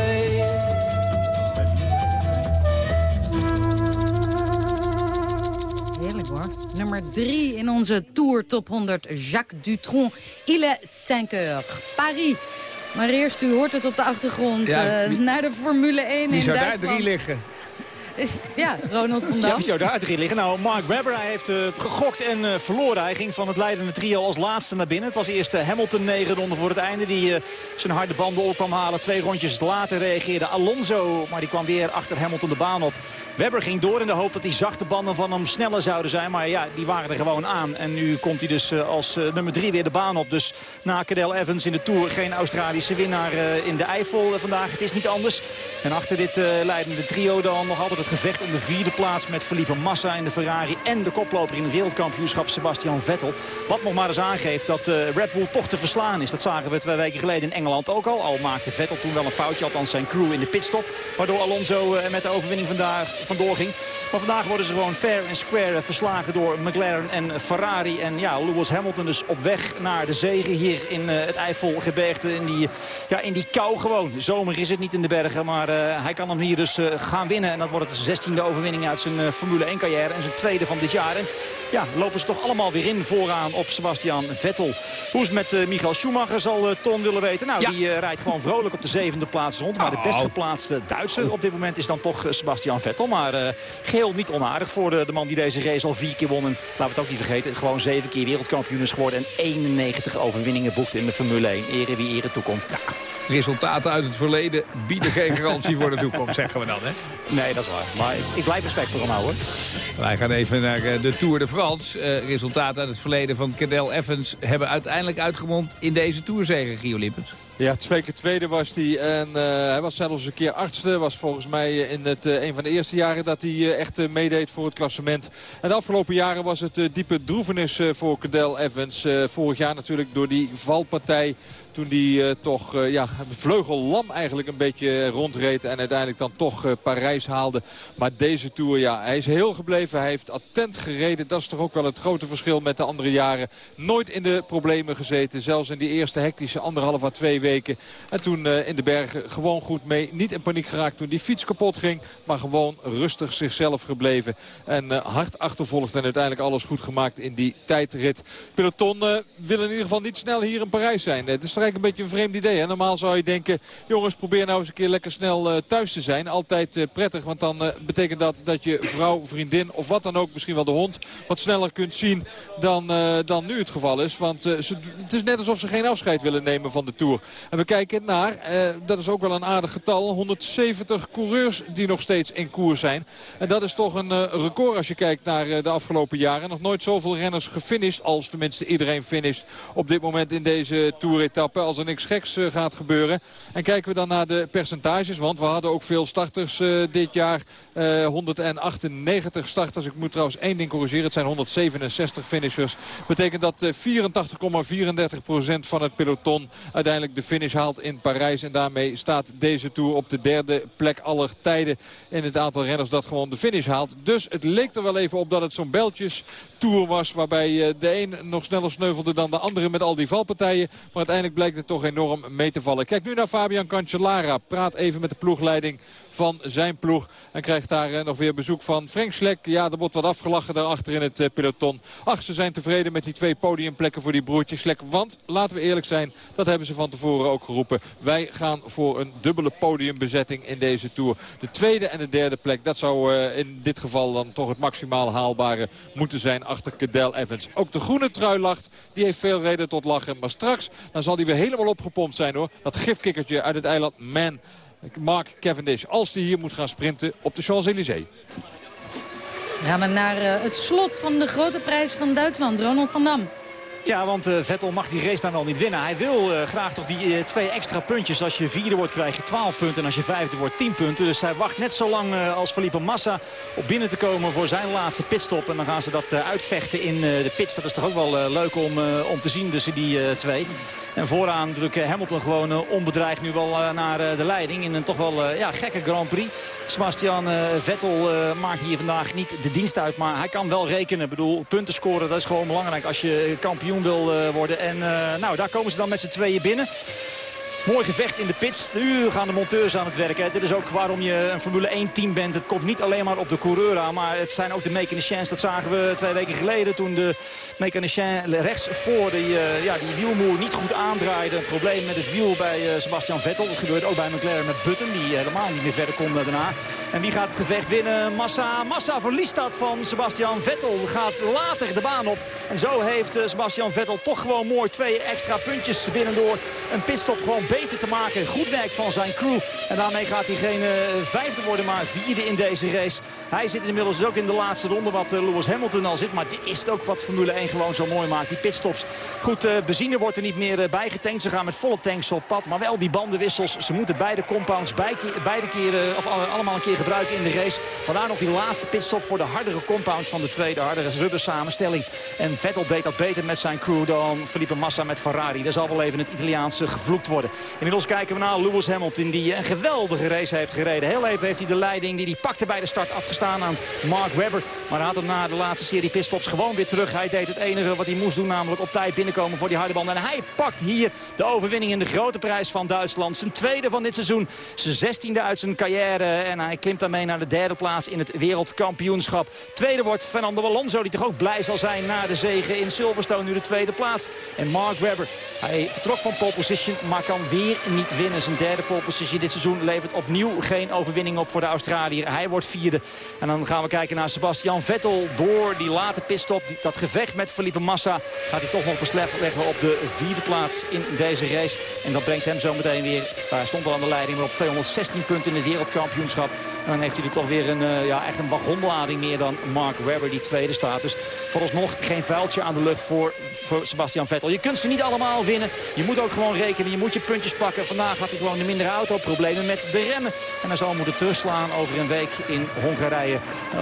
Nummer 3 in onze Tour Top 100. Jacques Dutron, il est 5 heures. Paris. Maar eerst, u hoort het op de achtergrond, Ja, eh, naar de Formule 1 Die in zou daar Duitsland. drie liggen. Ja, Ronald van Ja, Dam. wie zou daar drie liggen? Nou, Mark Webber hij heeft eh, gegokt en eh, verloren. Hij ging van het leidende trio als laatste naar binnen. Het was eerst Hamilton negen ronden voor het einde. Die zijn harde banden op kwam halen. Twee rondjes later reageerde Alonso. Maar die kwam weer achter Hamilton de baan op. Webber ging door in de hoop dat die zachte banden van hem sneller zouden zijn. Maar ja, die waren er gewoon aan. En nu komt hij dus eh, als eh, nummer drie weer de baan op. Dus na Cadel Evans in de Tour geen Australische winnaar eh, in de Eifel vandaag. Het is niet anders. En achter dit leidende trio dan nog altijd het gevecht om de vierde plaats met Felipe Massa in de Ferrari. En de koploper in het wereldkampioenschap Sebastian Vettel. Wat nog maar eens aangeeft dat Red Bull toch te verslaan is. Dat zagen we twee weken geleden in Engeland ook al. Al maakte Vettel toen wel een foutje, althans zijn crew in de pitstop. Waardoor Alonso met de overwinning vandaag vandoor ging. Maar vandaag worden ze gewoon fair en square eh, verslagen door McLaren en Ferrari. En ja, Lewis Hamilton dus op weg naar de zegen hier in eh, het Eifelgebergte. In die, ja, in die kou gewoon. Zomer is het niet in de bergen, maar eh, hij kan hem hier dus gaan winnen. En dat wordt de zestiende overwinning uit zijn Formule 1 carrière. En zijn tweede van dit jaar. Ja, lopen ze toch allemaal weer in vooraan op Sebastian Vettel. Hoe is het met eh, Michael Schumacher, zal eh, Ton willen weten. Nou, die eh, rijdt gewoon vrolijk op de zevende plaats rond. Maar de best Oh. geplaatste Duitser op dit moment is dan toch Sebastian Vettel. Maar eh, geheel niet onaardig voor de, de man die deze race al vier keer won. En laten we het ook niet vergeten, gewoon zeven keer wereldkampioen is geworden. En 91 overwinningen boekt in de Formule 1. Ere wie ere toekomt. Resultaten uit het verleden bieden geen garantie voor de toekomst, zeggen we dan. Hè? Nee, dat is waar. Maar ik, ik blijf respect voor hem houden. Wij gaan even naar de Tour de France. Eh, resultaten uit het verleden van Cadel Evans hebben uiteindelijk uitgemond in deze Tourzege, Gio Lippens. Ja, twee keer tweede was hij. En eh, hij was zelfs een keer achtste. Was volgens mij in het, eh, een van de eerste jaren dat hij echt meedeed voor het klassement. En de afgelopen jaren was het diepe droevenis voor Cadel Evans. Vorig jaar natuurlijk door die valpartij. Toen hij eh, toch eh, ja, vleugellam eigenlijk een beetje rondreed. En uiteindelijk dan toch eh, Parijs haalde. Maar deze Tour, ja, hij is heel gebleven. Hij heeft attent gereden. Dat is toch ook wel het grote verschil met de andere jaren. Nooit in de problemen gezeten. Zelfs in die eerste hectische anderhalf à twee weken. En toen in de bergen gewoon goed mee. Niet in paniek geraakt toen die fiets kapot ging. Maar gewoon rustig zichzelf gebleven. En hard achtervolgd en uiteindelijk alles goed gemaakt in die tijdrit. Peloton wil in ieder geval niet snel hier in Parijs zijn. Het is eigenlijk een beetje een vreemd idee. Hè? Normaal zou je denken, jongens probeer nou eens een keer lekker snel eh, thuis te zijn. Altijd eh, prettig, want dan eh, betekent dat dat je vrouw, vriendin of wat dan ook, misschien wel de hond, wat sneller kunt zien dan, dan nu het geval is. Want het is net alsof ze geen afscheid willen nemen van de Tour. En we kijken naar, dat is ook wel een aardig getal, 170 coureurs die nog steeds in koers zijn. En dat is toch een record als je kijkt naar de afgelopen jaren. Nog nooit zoveel renners gefinished, als tenminste iedereen finisht op dit moment in deze Tour-etappe. Als er niks geks eh, gaat gebeuren. En kijken we dan naar de percentages, want we hadden ook veel starters eh, dit jaar. Eh, 198 starters. Ik moet trouwens één ding corrigeren. Het zijn 167 finishers. Betekent dat eh, 84,34% van het peloton uiteindelijk de finish haalt in Parijs. En daarmee staat deze Tour op de derde plek aller tijden in het aantal renners dat gewoon de finish haalt. Dus het leek er wel even op dat het zo'n Beltjes Tour was. Waarbij eh, de een nog sneller sneuvelde dan de andere met al die valpartijen. Maar uiteindelijk blijkt het toch enorm mee te vallen. Kijk nu naar Fabian Cancellara. Praat even met de ploegleiding van zijn ploeg. En krijgt daar eh, nog weer bezoek van Frank Slek. Ja, er wordt wat afgelachen daarachter in het eh, peloton. Ach, ze zijn tevreden met die twee podiumplekken voor die broertjes Slek. Want, laten we eerlijk zijn, dat hebben ze van tevoren ook geroepen. Wij gaan voor een dubbele podiumbezetting in deze Tour. De tweede en de derde plek, dat zou eh, in dit geval dan toch het maximaal haalbare moeten zijn achter Cadel Evans. Ook de groene trui lacht, die heeft veel reden tot lachen. Maar straks, dan zal hij weer helemaal opgepompt zijn hoor. Dat gifkikkertje uit het eiland Man. Mark Cavendish, als hij hier moet gaan sprinten op de Champs-Élysées. Gaan we naar eh, het slot van de grote prijs van Duitsland. Ronald van Dam. Ja, want eh, Vettel mag die race dan wel niet winnen. Hij wil eh, graag toch die eh, twee extra puntjes. Als je vierde wordt krijg je 12 punten en als je vijfde wordt 10 punten. Dus hij wacht net zo lang eh, als Felipe Massa op binnen te komen voor zijn laatste pitstop. En dan gaan ze dat eh, uitvechten in eh, de pits. Dat is toch ook wel eh, leuk om, eh, om te zien tussen die eh, twee. En vooraan natuurlijk Hamilton gewoon eh, onbedreigd nu wel eh, naar eh, de leiding. In een toch wel ja, gekke Grand Prix. Sebastian Vettel maakt hier vandaag niet de dienst uit. Maar hij kan wel rekenen. Ik bedoel, punten scoren dat is gewoon belangrijk als je kampioen wil worden. En nou, daar komen ze dan met z'n tweeën binnen. Mooi gevecht in de pits. Nu gaan de monteurs aan het werk. Hè. Dit is ook waarom je een Formule 1 team bent. Het komt niet alleen maar op de coureur aan. Maar het zijn ook de mechaniciens. Dat zagen we twee weken geleden toen de mechanicien rechts voor die, uh, ja, die wielmoer niet goed aandraaide. Een probleem met het wiel bij uh, Sebastian Vettel. Dat gebeurt ook bij McLaren met Button. Die helemaal niet meer verder kon daarna. En wie gaat het gevecht winnen? Massa. Massa verliest dat van Sebastian Vettel. Gaat later de baan op. En zo heeft Sebastian Vettel toch gewoon mooi twee extra puntjes binnendoor. Een pitstop gewoon beter te maken. Goed werk van zijn crew. En daarmee gaat hij geen vijfde worden, maar vierde in deze race. Hij zit inmiddels ook in de laatste ronde wat Lewis Hamilton al zit. Maar dit is ook wat Formule 1 gewoon zo mooi maakt. Die pitstops. Goed, uh, benzine wordt er niet meer uh, bijgetankt. Ze gaan met volle tanks op pad. Maar wel die bandenwissels. Ze moeten beide compounds beide, keren, of allemaal een keer gebruiken in de race. Vandaar nog die laatste pitstop voor de hardere compounds van de tweede. Hardere rubber samenstelling. En Vettel deed dat beter met zijn crew dan Felipe Massa met Ferrari. Dat zal wel even het Italiaanse gevloekt worden. Inmiddels kijken we naar Lewis Hamilton die een geweldige race heeft gereden. Heel even heeft hij de leiding die hij pakte bij de start afgestaan aan Mark Webber. Maar hij had hem na de laatste serie pitstops gewoon weer terug. Hij deed het enige wat hij moest doen, namelijk op tijd binnenkomen voor die harde band. En hij pakt hier de overwinning in de grote prijs van Duitsland. Zijn tweede van dit seizoen. Zijn zestiende uit zijn carrière. En hij klimt daarmee naar de derde plaats in het wereldkampioenschap. Tweede wordt Fernando Alonso, die toch ook blij zal zijn na de zegen in Silverstone. Nu de tweede plaats. En Mark Webber, hij vertrok van pole position, maar kan weer niet winnen. Zijn derde pole position dit seizoen levert opnieuw geen overwinning op voor de Australiër. Hij wordt vierde. En dan gaan we kijken naar Sebastian Vettel. Door die late pitstop, dat gevecht met Felipe Massa... gaat hij toch nog leggen op de vierde plaats in deze race. En dat brengt hem zo meteen weer, daar stond al aan de leiding... maar op 216 punten in het wereldkampioenschap. En dan heeft hij er toch weer een, uh, ja, echt een wagonlading meer dan Mark Webber, die tweede staat. Dus vooralsnog geen vuiltje aan de lucht voor, voor Sebastian Vettel. Je kunt ze niet allemaal winnen. Je moet ook gewoon rekenen. Je moet je puntjes pakken. Vandaag had hij gewoon de mindere auto. Problemen met de remmen. En hij zal moeten terugslaan over een week in Hongarije.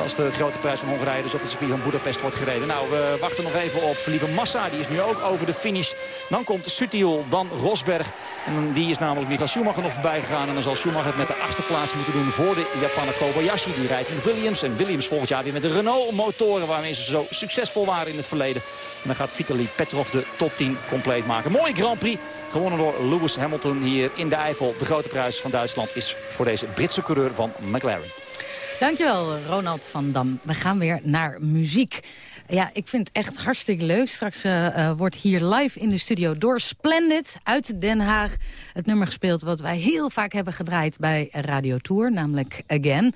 Als de grote prijs van Hongarije dus op het circuit van Budapest wordt gereden. Nou, we wachten nog even op Felipe Massa. Die is nu ook over de finish. Dan komt Sutiel, dan Rosberg. En die is namelijk Michael Schumacher nog voorbij gegaan. En dan zal Schumacher het met de achtste plaats moeten doen voor de Japaner Kobayashi. Die rijdt in Williams. En Williams volgend jaar weer met de Renault-motoren. Waarmee ze zo succesvol waren in het verleden. En dan gaat Vitaly Petrov de top 10 compleet maken. Mooie Grand Prix. Gewonnen door Lewis Hamilton hier in de Eifel. De grote prijs van Duitsland is voor deze Britse coureur van McLaren. Dankjewel, Ronald van Dam. We gaan weer naar muziek. Ja, ik vind het echt hartstikke leuk. Straks uh, uh, wordt hier live in de studio door Splendid uit Den Haag... het nummer gespeeld wat wij heel vaak hebben gedraaid bij Radio Tour, namelijk Again.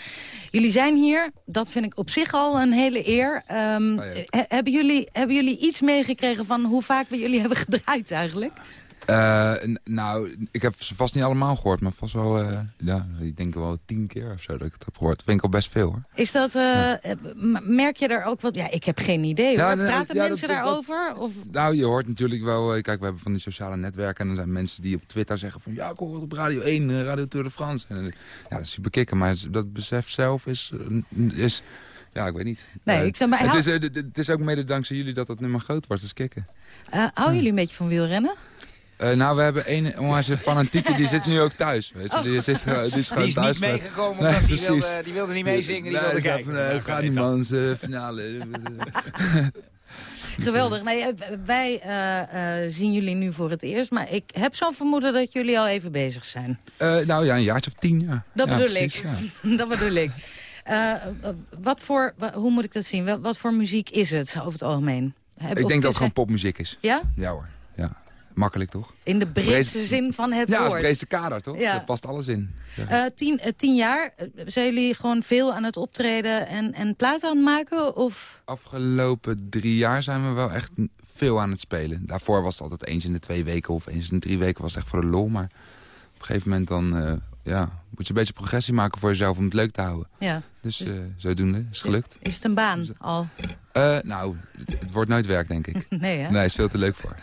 Jullie zijn hier, dat vind ik op zich al een hele eer. Um, oh ja. hebben, jullie, hebben jullie iets meegekregen van hoe vaak we jullie hebben gedraaid eigenlijk? Uh, nou, ik heb ze vast niet allemaal gehoord, maar vast wel, uh, ja, ik denk wel tien keer of zo dat ik het heb gehoord. Dat vind ik al best veel hoor. Is dat, uh, ja. merk je daar ook wat, ja, ik heb geen idee hoor. Ja, Praten ja, mensen dat, daarover? Dat, of? Nou, je hoort natuurlijk wel, kijk, we hebben van die sociale netwerken en er zijn mensen die op Twitter zeggen van, ja, ik hoor op Radio 1, Radio Tour de France. En, ja, dat is super kicken, maar dat besef zelf is, is ja, ik weet niet. Nee, ik zeg maar, het, is, het is ook mede dankzij jullie dat dat nummer groot wordt, dus kicken. houden jullie een beetje van wielrennen? Uh, nou, we hebben één onze fanatieke, die zit nu ook thuis. Weet je? Die, zit, uh, die is gewoon die is thuis niet meegekomen, nee, die, wilde, die wilde niet meezingen, die, wilde kijken. Van, uh, ga die man zijn finale. Geweldig. Nee, wij zien jullie nu voor het eerst, maar ik heb zo'n vermoeden dat jullie al even bezig zijn. nou ja, een jaartje of tien, ja. Dat ja, bedoel precies, ik. Ja. dat bedoel ik. wat voor, hoe moet ik dat zien? Wat voor muziek is het over het algemeen? Heb, ik denk dat het gewoon popmuziek is. Ja? Ja hoor. Ja. Makkelijk, toch? In de breedste zin van het ja, woord. Ja, het breedste kader, toch? Ja. Daar past alles in. Uh, tien, uh, tien jaar, zijn jullie gewoon veel aan het optreden en, en platen aan het maken? Of? Afgelopen drie jaar zijn we wel echt veel aan het spelen. Daarvoor was het altijd eens in de twee weken of eens in de drie weken was het echt voor de lol. Maar op een gegeven moment dan, ja, moet je een beetje progressie maken voor jezelf om het leuk te houden. Ja. Dus, dus zodoende is gelukt. Is het een baan al? Uh, nou, het wordt nooit werk, denk ik. nee, hè? Nee, is veel te leuk voor.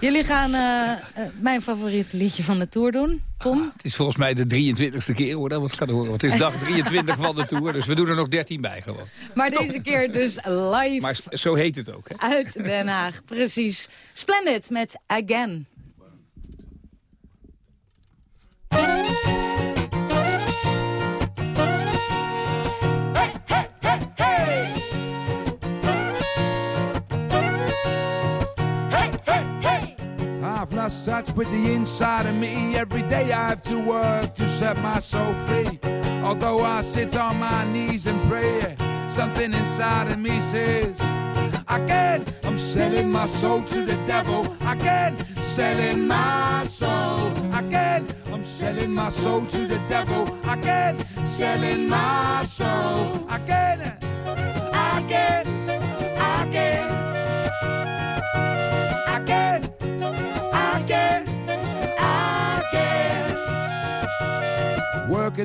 Jullie gaan uh, uh, mijn favoriete liedje van de Tour doen. Tom? Ah, het is volgens mij de 23ste keer hoor, dat we het gaan horen. Want het is dag 23 van de Tour, dus we doen er nog 13 bij gewoon. Maar deze keer dus live. Maar zo heet het ook, hè? Uit Den Haag, precies. Splendid met Again. Lost touch with the inside of me. Every day I have to work to set my soul free. Although I sit on my knees and pray, something inside of me says, Again, I'm selling my soul to the devil. Again, selling my soul. Again, I'm selling my soul to the devil. Again, selling my soul. Again, again.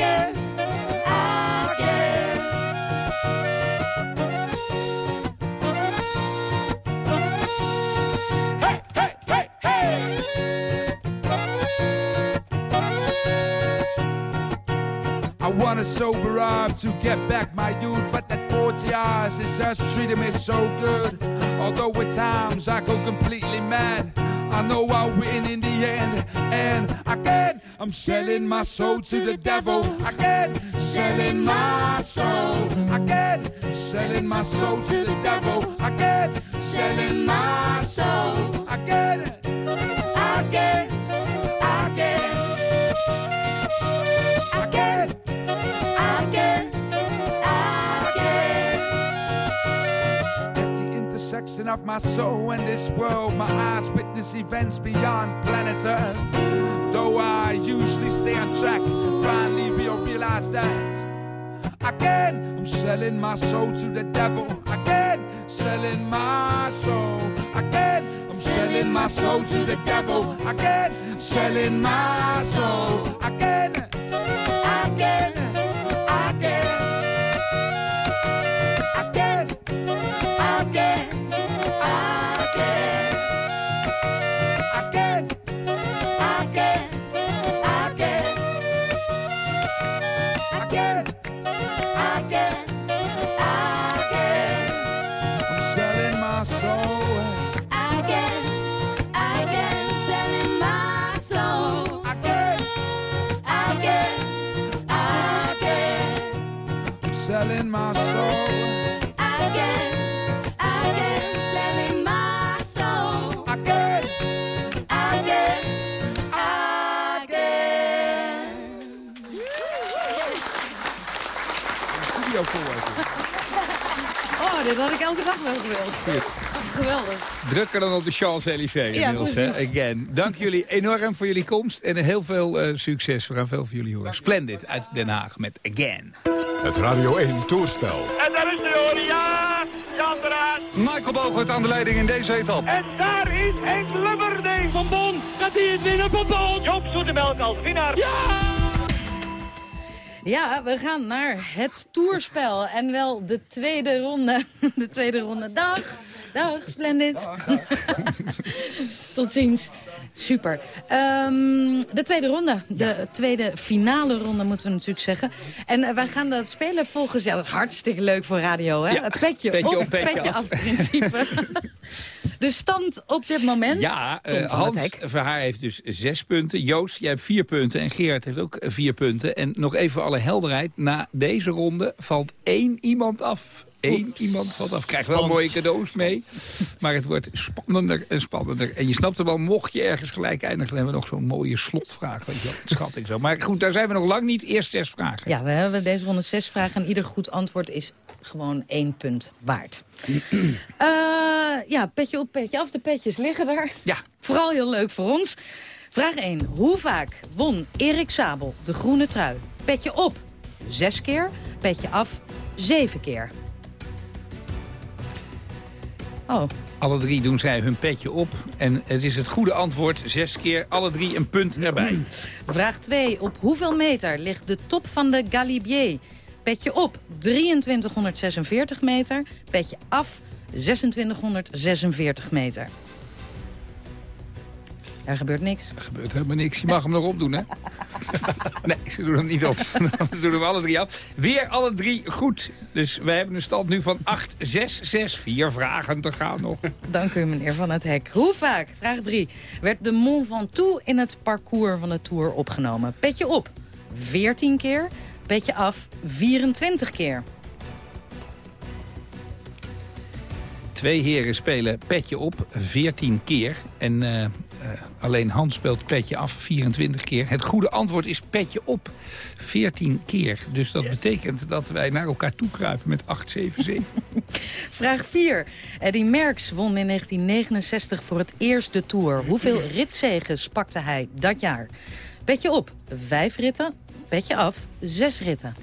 again, again. Hey, hey, hey, hey! I wanna sober up to get back my youth, but that 40 hours is just treating me so good. Although at times I go completely mad, I know I'll win in the end. And again, I'm selling my soul to the devil. Again, selling my soul. Again, selling my soul to the devil. Again, selling my soul. Again, again. Intersection of my soul and this world. My eyes witness events beyond planet Earth. Though I usually stay on track, finally we'll realize that. Again, I'm selling my soul to the devil. Again, selling my soul. Again, I'm selling my soul to the devil. Again, selling my soul. Again, again. Dit had ik elke dag wel gewild. Geweldig. Drukker dan op de Champs-Élysées Ja, inmiddels, hè? Again. Dank jullie enorm voor jullie komst en heel veel eh, succes. We gaan veel van jullie horen. Splendid uit Den Haag met Again. Het Radio 1 Toerspel. En daar is de hoor, ja, Jan. Michael Bogert aan de leiding in deze etappe. En daar is Henk Lubberding. Van Bon, gaat hij het winnen van Bon? Job Zoetemelk als winnaar. Ja! Ja, we gaan naar het toerspel. En wel de tweede ronde. De tweede ronde. Dag. Dag, Splendid. Tot ziens. Super. Ehm, de tweede ronde. De tweede finale ronde, moeten we natuurlijk zeggen. En eh, wij gaan dat spelen volgens... Ja, dat is hartstikke leuk voor radio, hè? Ja, Het petje, petje op, op, petje af. principe. de stand op dit moment... Ja, het Hans. Verhaar heeft dus zes punten. Joost, jij hebt vier punten. En Gerard heeft ook eh, vier punten. En nog even voor alle helderheid. Na deze ronde valt één iemand af. Eén iemand valt af. Krijgt wel mooie cadeaus mee. Maar het wordt spannender en spannender. En je snapt er wel, mocht je ergens gelijk eindigen... dan hebben we nog zo'n mooie slotvraag. Weet je wel, schat ik zo. Maar goed, daar zijn we nog lang niet. Eerst zes vragen. Ja, we hebben deze ronde zes vragen en ieder goed antwoord is gewoon één punt waard. Eh, ja, petje op, petje af. De petjes liggen er. Ja. Vooral heel leuk voor ons. Vraag 1. Hoe vaak won Erik Sabel de groene trui? Petje op, zes keer. Petje af, zeven keer. Oh, Alle drie doen zij hun petje op. En het is het goede antwoord. Zes keer, alle drie een punt erbij. Vraag 2. Op hoeveel meter ligt de top van de Galibier? Petje op 2346 meter. Petje af 2646 meter. Er gebeurt niks. Er gebeurt helemaal niks. Je mag hem nog opdoen, hè? nee, ze doen hem niet op. ze doen hem alle drie af. Weer alle drie goed. Dus we hebben een stand nu van 8, 6, 6. Vier vragen te gaan nog. Dank u, meneer Van het Hek. Hoe vaak, vraag 3, werd de Mont Ventoux in het parcours van de Tour opgenomen? Petje op, 14 keer. Petje af, 24 keer. Twee heren spelen petje op 14 keer. En uh, alleen Hans speelt petje af 24 keer. Het goede antwoord is petje op 14 keer. Dus dat betekent dat wij naar elkaar toe kruipen met 8, 7, 7. Vraag 4. Eddie Merckx won in 1969 voor het eerst de Tour. Hoeveel ritzegens pakte hij dat jaar? Petje op, 5 ritten. Petje af, 6 ritten.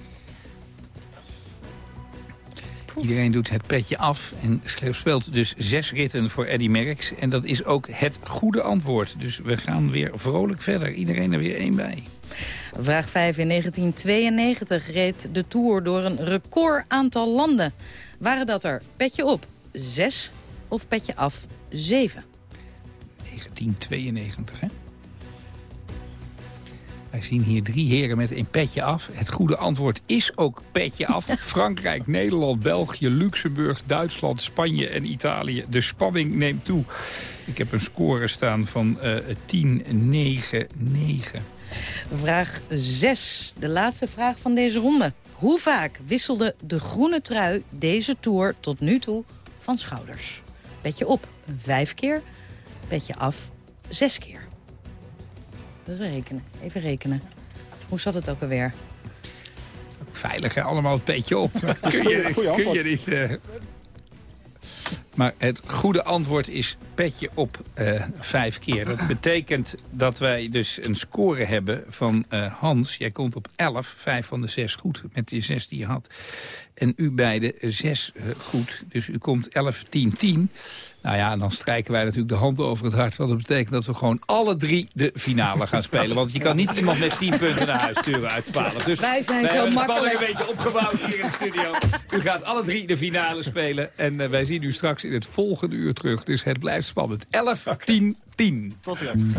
Iedereen doet het petje af en speelt dus zes ritten voor Eddy Merckx. En dat is ook het goede antwoord. Dus we gaan weer vrolijk verder. Iedereen er weer één bij. Vraag 5. In 1992 reed de Tour door een record aantal landen. Waren dat er petje op 6 of petje af 7? 1992, hè? Wij zien hier drie heren met een petje af. Het goede antwoord is ook petje af. Frankrijk, Nederland, België, Luxemburg, Duitsland, Spanje en Italië. De spanning neemt toe. Ik heb een score staan van uh, 10, 9, 9. Vraag 6. De laatste vraag van deze ronde. Hoe vaak wisselde de groene trui deze Tour tot nu toe van schouders? Petje op, vijf keer. Petje af, zes keer. Dus rekenen. Even rekenen. Hoe zat het ook alweer? Veilig, hè? Allemaal het petje op. kun je, kun je niet... Uh... Maar het goede antwoord is petje op uh, vijf keer. Dat betekent dat wij dus een score hebben van uh, Hans. Jij komt op 11, vijf van de zes goed met die zes die je had. En u beide zes uh, goed. Dus u komt 11, 10, 10. Nou ja, dan strijken wij natuurlijk de hand over het hart. Want dat betekent dat we gewoon alle drie de finale gaan spelen. Want je kan niet iemand met 10 punten naar huis sturen uit 12. Dus wij zijn wij zo makkelijk. een beetje opgebouwd hier in de studio. U gaat alle drie de finale spelen. En uh, wij zien u straks in het volgende uur terug. Dus het blijft spannend. 11, 10, 10. Tot ziens.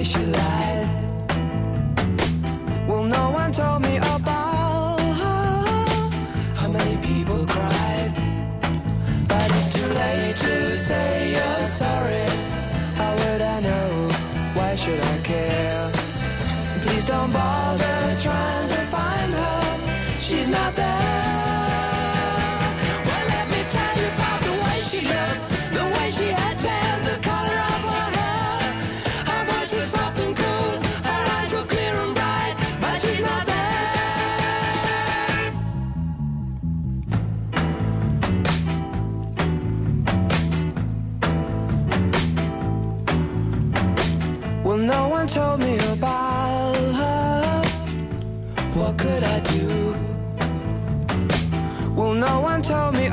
Way she lied. Well, no one told me about how many people cried. But it's too late to say you're sorry. How would I know? Why should I care? Please don't bother trying to find her. She's not there. Told me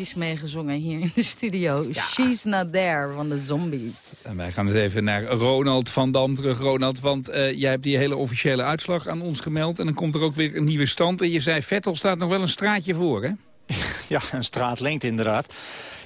fantastisch meegezongen hier in de studio. She's Not There van de Zombies. En wij gaan eens even naar Ronald van Dam terug. Ronald, want eh, jij hebt die hele officiële uitslag aan ons gemeld... en dan komt er ook weer een nieuwe stand. En je zei, Vettel staat nog wel een straatje voor, hè? Ja, een straatlengte inderdaad.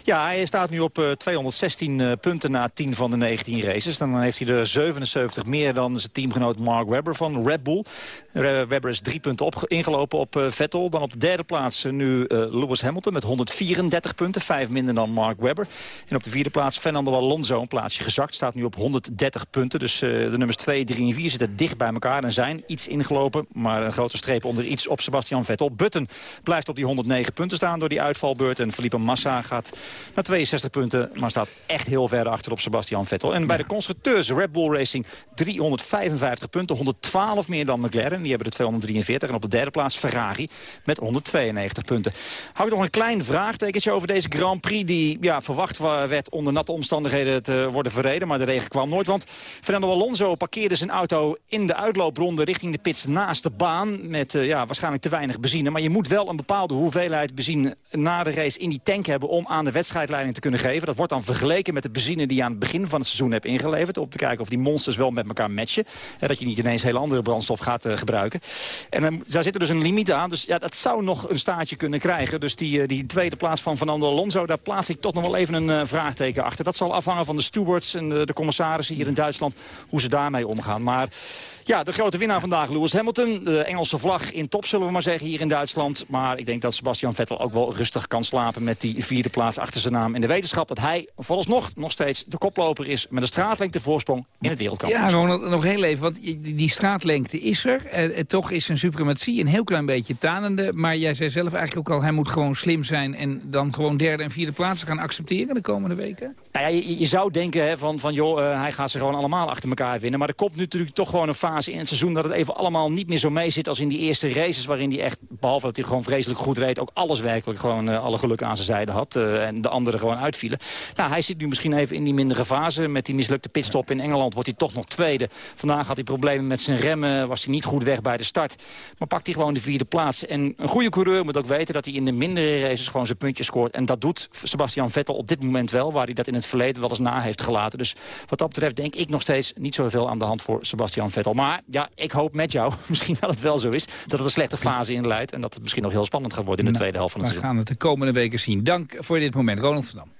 Ja, hij staat nu op uh, 216 uh, punten na 10 van de 19 races. Dan heeft hij er 77 meer dan zijn teamgenoot Mark Webber van Red Bull. Webber is drie punten op, ingelopen op uh, Vettel. Dan op de derde plaats nu Lewis Hamilton met 134 punten. Vijf minder dan Mark Webber. En op de vierde plaats Fernando Alonso, een plaatsje gezakt. Staat nu op 130 punten. Dus de nummers 2, 3 en 4 zitten dicht bij elkaar en zijn iets ingelopen. Maar een grote streep onder iets op Sebastian Vettel. Button blijft op die 109 punten staan door die uitvalbeurt. En Felipe Massa gaat naar 62 punten, maar staat echt heel ver achter op Sebastian Vettel. En bij de constructeurs Red Bull Racing 355 punten, 112 meer dan McLaren. Die hebben de 243. En op de derde plaats Ferrari met 192 punten. Hou ik nog een klein vraagtekentje over deze Grand Prix... die ja, verwacht werd onder natte omstandigheden te worden verreden. Maar de regen kwam nooit, want Fernando Alonso parkeerde zijn auto... in de uitloopronde richting de pits naast de baan... met uh, ja, waarschijnlijk te weinig benzine. Maar je moet wel een bepaalde hoeveelheid benzine na de race in die tank hebben... om aan de wedstrijdleiding te kunnen geven. Dat wordt dan vergeleken met de benzine die je aan het begin van het seizoen hebt ingeleverd. Om te kijken of die monsters wel met elkaar matchen. En dat je niet ineens hele andere brandstof gaat uh, gebruiken. En uh, daar zit er dus een limiet aan. Dus ja, dat zou nog een staartje kunnen krijgen. Dus die, uh, die tweede plaats van Fernando Alonso, daar plaats ik toch nog wel even een vraagteken achter. Dat zal afhangen van de stewards en de commissarissen hier in Duitsland. Hoe ze daarmee omgaan. Maar... Ja, de grote winnaar vandaag, Lewis Hamilton. De Engelse vlag in top, zullen we maar zeggen, hier in Duitsland. Maar ik denk dat Sebastian Vettel ook wel rustig kan slapen... met die vierde plaats achter zijn naam. In de wetenschap dat hij vooralsnog nog steeds de koploper is... met een straatlengte voorsprong in het wereldkampioenschap. Ja, Ronald, nog heel even, want die straatlengte is er. Eh, toch is zijn suprematie een heel klein beetje tanende. Maar jij zei zelf eigenlijk ook al, hij moet gewoon slim zijn... en dan gewoon derde en vierde plaatsen gaan accepteren de komende weken? Nou ja, je, je zou denken hè, van, van joh, uh, hij gaat ze gewoon allemaal achter elkaar winnen. Maar er komt nu natuurlijk toch gewoon een fase in het seizoen... dat het even allemaal niet meer zo mee zit als in die eerste races... waarin hij echt, behalve dat hij gewoon vreselijk goed reed... ook alles werkelijk gewoon uh, alle geluk aan zijn zijde had. Uh, en de anderen gewoon uitvielen. Nou, hij zit nu misschien even in die mindere fase. Met die mislukte pitstop in Engeland wordt hij toch nog tweede. Vandaag had hij problemen met zijn remmen. Was hij niet goed weg bij de start. Maar pakt hij gewoon de vierde plaats. En een goede coureur moet ook weten dat hij in de mindere races... gewoon zijn puntjes scoort. En dat doet Sebastian Vettel op dit moment wel. Waar hij dat in het verleden wel eens na heeft gelaten. Dus wat dat betreft denk ik nog steeds niet zoveel aan de hand voor Sebastian Vettel. Maar ja, ik hoop met jou, misschien dat het wel zo is... dat het een slechte fase inleidt en dat het misschien nog heel spannend gaat worden in de nou, tweede helft van het we seizoen. gaan het de komende weken zien. Dank voor dit moment, Ronald van Dam.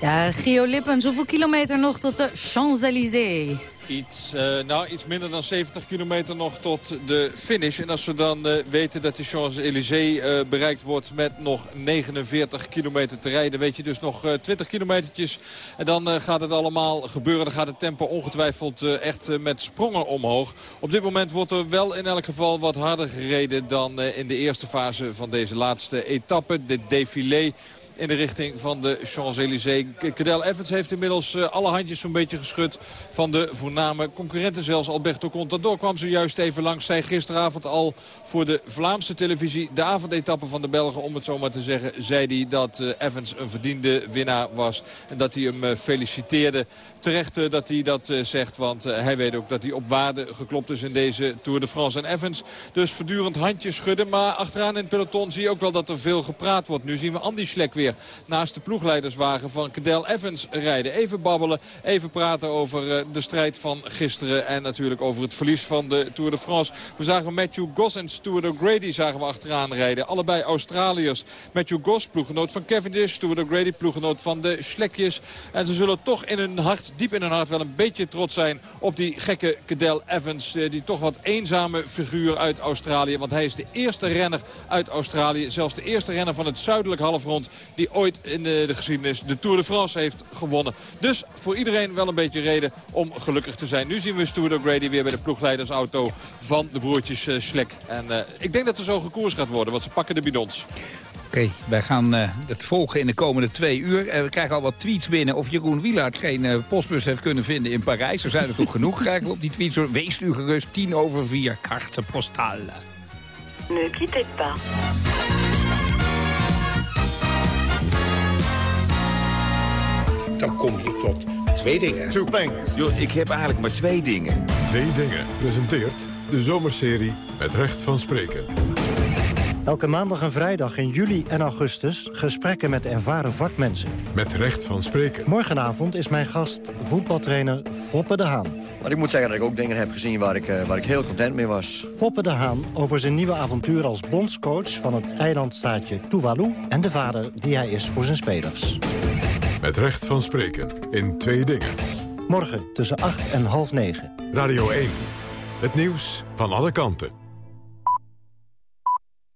Ja, Gio Lippens, hoeveel kilometer nog tot de Champs-Élysées? Iets, uh, nou, iets minder dan 70 kilometer nog tot de finish. En als we dan uh, weten dat de Champs-Élysées uh, bereikt wordt met nog 49 kilometer te rijden... weet je dus nog 20 kilometertjes. En dan gaat het allemaal gebeuren. Dan gaat het tempo ongetwijfeld echt met sprongen omhoog. Op dit moment wordt er wel in elk geval wat harder gereden... dan in de eerste fase van deze laatste etappe. Dit défilé in de richting van de Champs-Élysées. Cadel Evans heeft inmiddels uh, alle handjes zo'n beetje geschud van de voorname concurrenten. Zelfs Alberto Contador kwam zojuist even langs. Zij gisteravond al voor de Vlaamse televisie de avondetappe van de Belgen. Om het zo maar te zeggen, zei hij dat uh, Evans een verdiende winnaar was. En dat hij hem uh, feliciteerde. Terecht dat hij dat zegt, want hij weet ook dat hij op waarde geklopt is in deze Tour de France. En Evans dus voortdurend handjes schudden. Maar achteraan in het peloton zie je ook wel dat er veel gepraat wordt. Nu zien we Andy Schlek weer naast de ploegleiderswagen van Cadel Evans rijden. Even babbelen, even praten over de strijd van gisteren. En natuurlijk over het verlies van de Tour de France. We zagen Matthew Goss en Stuart O'Grady zagen we achteraan rijden. Allebei Australiërs. Matthew Goss, ploeggenoot van Cavendish. Stuart O'Grady, ploeggenoot van de Schlekjes. En ze zullen toch in hun hart, diep in hun hart, wel een beetje trots zijn op die gekke Cadel Evans. Uh, die toch wat eenzame figuur uit Australië. Want hij is de eerste renner uit Australië. Zelfs de eerste renner van het zuidelijk halfrond die ooit in de, de, geschiedenis de Tour de France heeft gewonnen. Dus voor iedereen wel een beetje reden om gelukkig te zijn. Nu zien we Stuart O'Grady weer bij de ploegleidersauto van de broertjes uh, Schlek. En uh, ik denk dat er zo gekoers gaat worden, want ze pakken de bidons. Oké, okay, wij gaan uh, het volgen in de komende twee uur. Uh, we krijgen al wat tweets binnen of Jeroen Wielaert geen uh, postbus heeft kunnen vinden in Parijs. Er zijn er toch genoeg krijgen we op die tweets. Wees u gerust, tien over vier, carte postale. Ne quittez pas. dan kom je tot twee dingen. Two things. Yo, ik heb eigenlijk maar twee dingen. Twee dingen presenteert de zomerserie met recht van spreken. Elke maandag en vrijdag in juli en augustus gesprekken met ervaren vakmensen. Met recht van spreken. Morgenavond is mijn gast voetbaltrainer Foppe de Haan. Maar ik moet zeggen dat ik ook dingen heb gezien waar ik, eh, waar ik heel content mee was. Foppe de Haan over zijn nieuwe avontuur als bondscoach van het eilandstaatje Tuvalu... en de vader die hij is voor zijn spelers. Met recht van spreken in twee dingen. Morgen tussen 8 en half 9. Radio 1. Het nieuws van alle kanten.